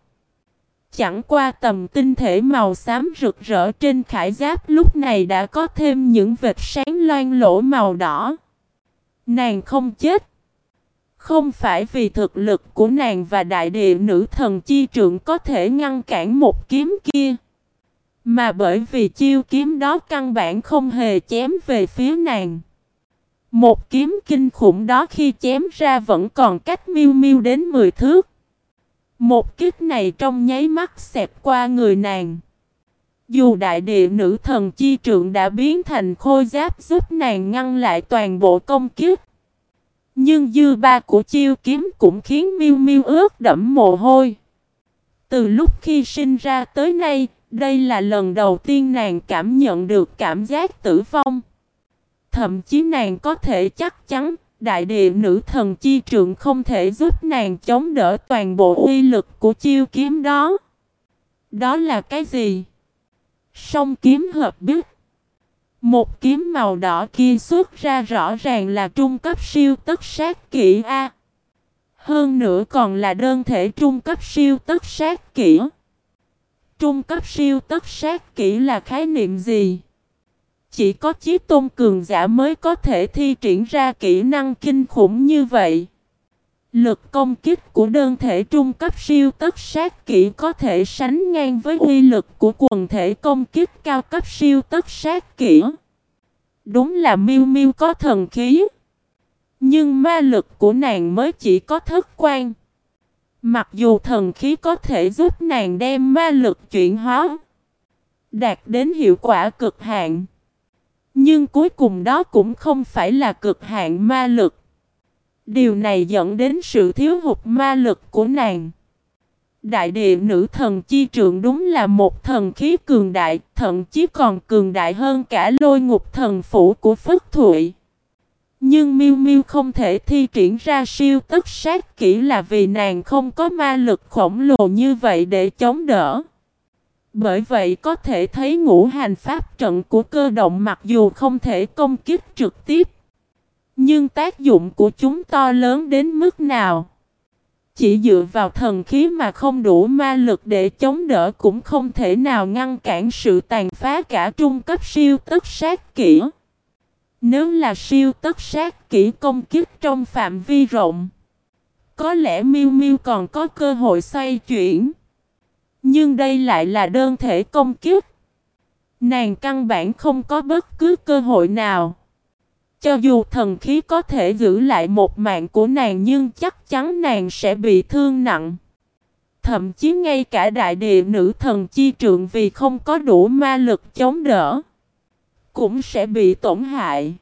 Chẳng qua tầm tinh thể màu xám rực rỡ trên khải giáp lúc này đã có thêm những vệt sáng loang lỗ màu đỏ. Nàng không chết. Không phải vì thực lực của nàng và đại địa nữ thần chi trượng có thể ngăn cản một kiếm kia. Mà bởi vì chiêu kiếm đó căn bản không hề chém về phía nàng. Một kiếm kinh khủng đó khi chém ra vẫn còn cách miêu miêu đến 10 thước. Một kích này trong nháy mắt xẹp qua người nàng. Dù đại địa nữ thần chi trượng đã biến thành khôi giáp giúp nàng ngăn lại toàn bộ công kiếp. Nhưng dư ba của chiêu kiếm cũng khiến miêu miêu ướt đẫm mồ hôi. Từ lúc khi sinh ra tới nay, đây là lần đầu tiên nàng cảm nhận được cảm giác tử vong. Thậm chí nàng có thể chắc chắn đại địa nữ thần chi trượng không thể giúp nàng chống đỡ toàn bộ uy lực của chiêu kiếm đó. Đó là cái gì? Song kiếm hợp biết. Một kiếm màu đỏ kia xuất ra rõ ràng là trung cấp siêu tất sát kỹ A. Hơn nữa còn là đơn thể trung cấp siêu tất sát kỹ. Trung cấp siêu tất sát kỹ là khái niệm gì? Chỉ có chí tôn cường giả mới có thể thi triển ra kỹ năng kinh khủng như vậy. Lực công kích của đơn thể trung cấp siêu tất sát kỹ có thể sánh ngang với uy lực của quần thể công kích cao cấp siêu tất sát kỹ. Đúng là miêu miêu có thần khí. Nhưng ma lực của nàng mới chỉ có thất quan. Mặc dù thần khí có thể giúp nàng đem ma lực chuyển hóa, đạt đến hiệu quả cực hạn. Nhưng cuối cùng đó cũng không phải là cực hạn ma lực. Điều này dẫn đến sự thiếu hụt ma lực của nàng. Đại địa nữ thần chi trượng đúng là một thần khí cường đại, thậm chí còn cường đại hơn cả lôi ngục thần phủ của Phất Thụy. Nhưng Miu Miu không thể thi triển ra siêu tất sát kỹ là vì nàng không có ma lực khổng lồ như vậy để chống đỡ. Bởi vậy có thể thấy ngũ hành pháp trận của cơ động mặc dù không thể công kích trực tiếp. Nhưng tác dụng của chúng to lớn đến mức nào? Chỉ dựa vào thần khí mà không đủ ma lực để chống đỡ cũng không thể nào ngăn cản sự tàn phá cả trung cấp siêu tất sát kỹ. Nếu là siêu tất sát kỹ công kích trong phạm vi rộng, có lẽ Miu Miu còn có cơ hội xoay chuyển. Nhưng đây lại là đơn thể công kích. Nàng căn bản không có bất cứ cơ hội nào. Cho dù thần khí có thể giữ lại một mạng của nàng nhưng chắc chắn nàng sẽ bị thương nặng. Thậm chí ngay cả đại địa nữ thần chi trượng vì không có đủ ma lực chống đỡ. Cũng sẽ bị tổn hại.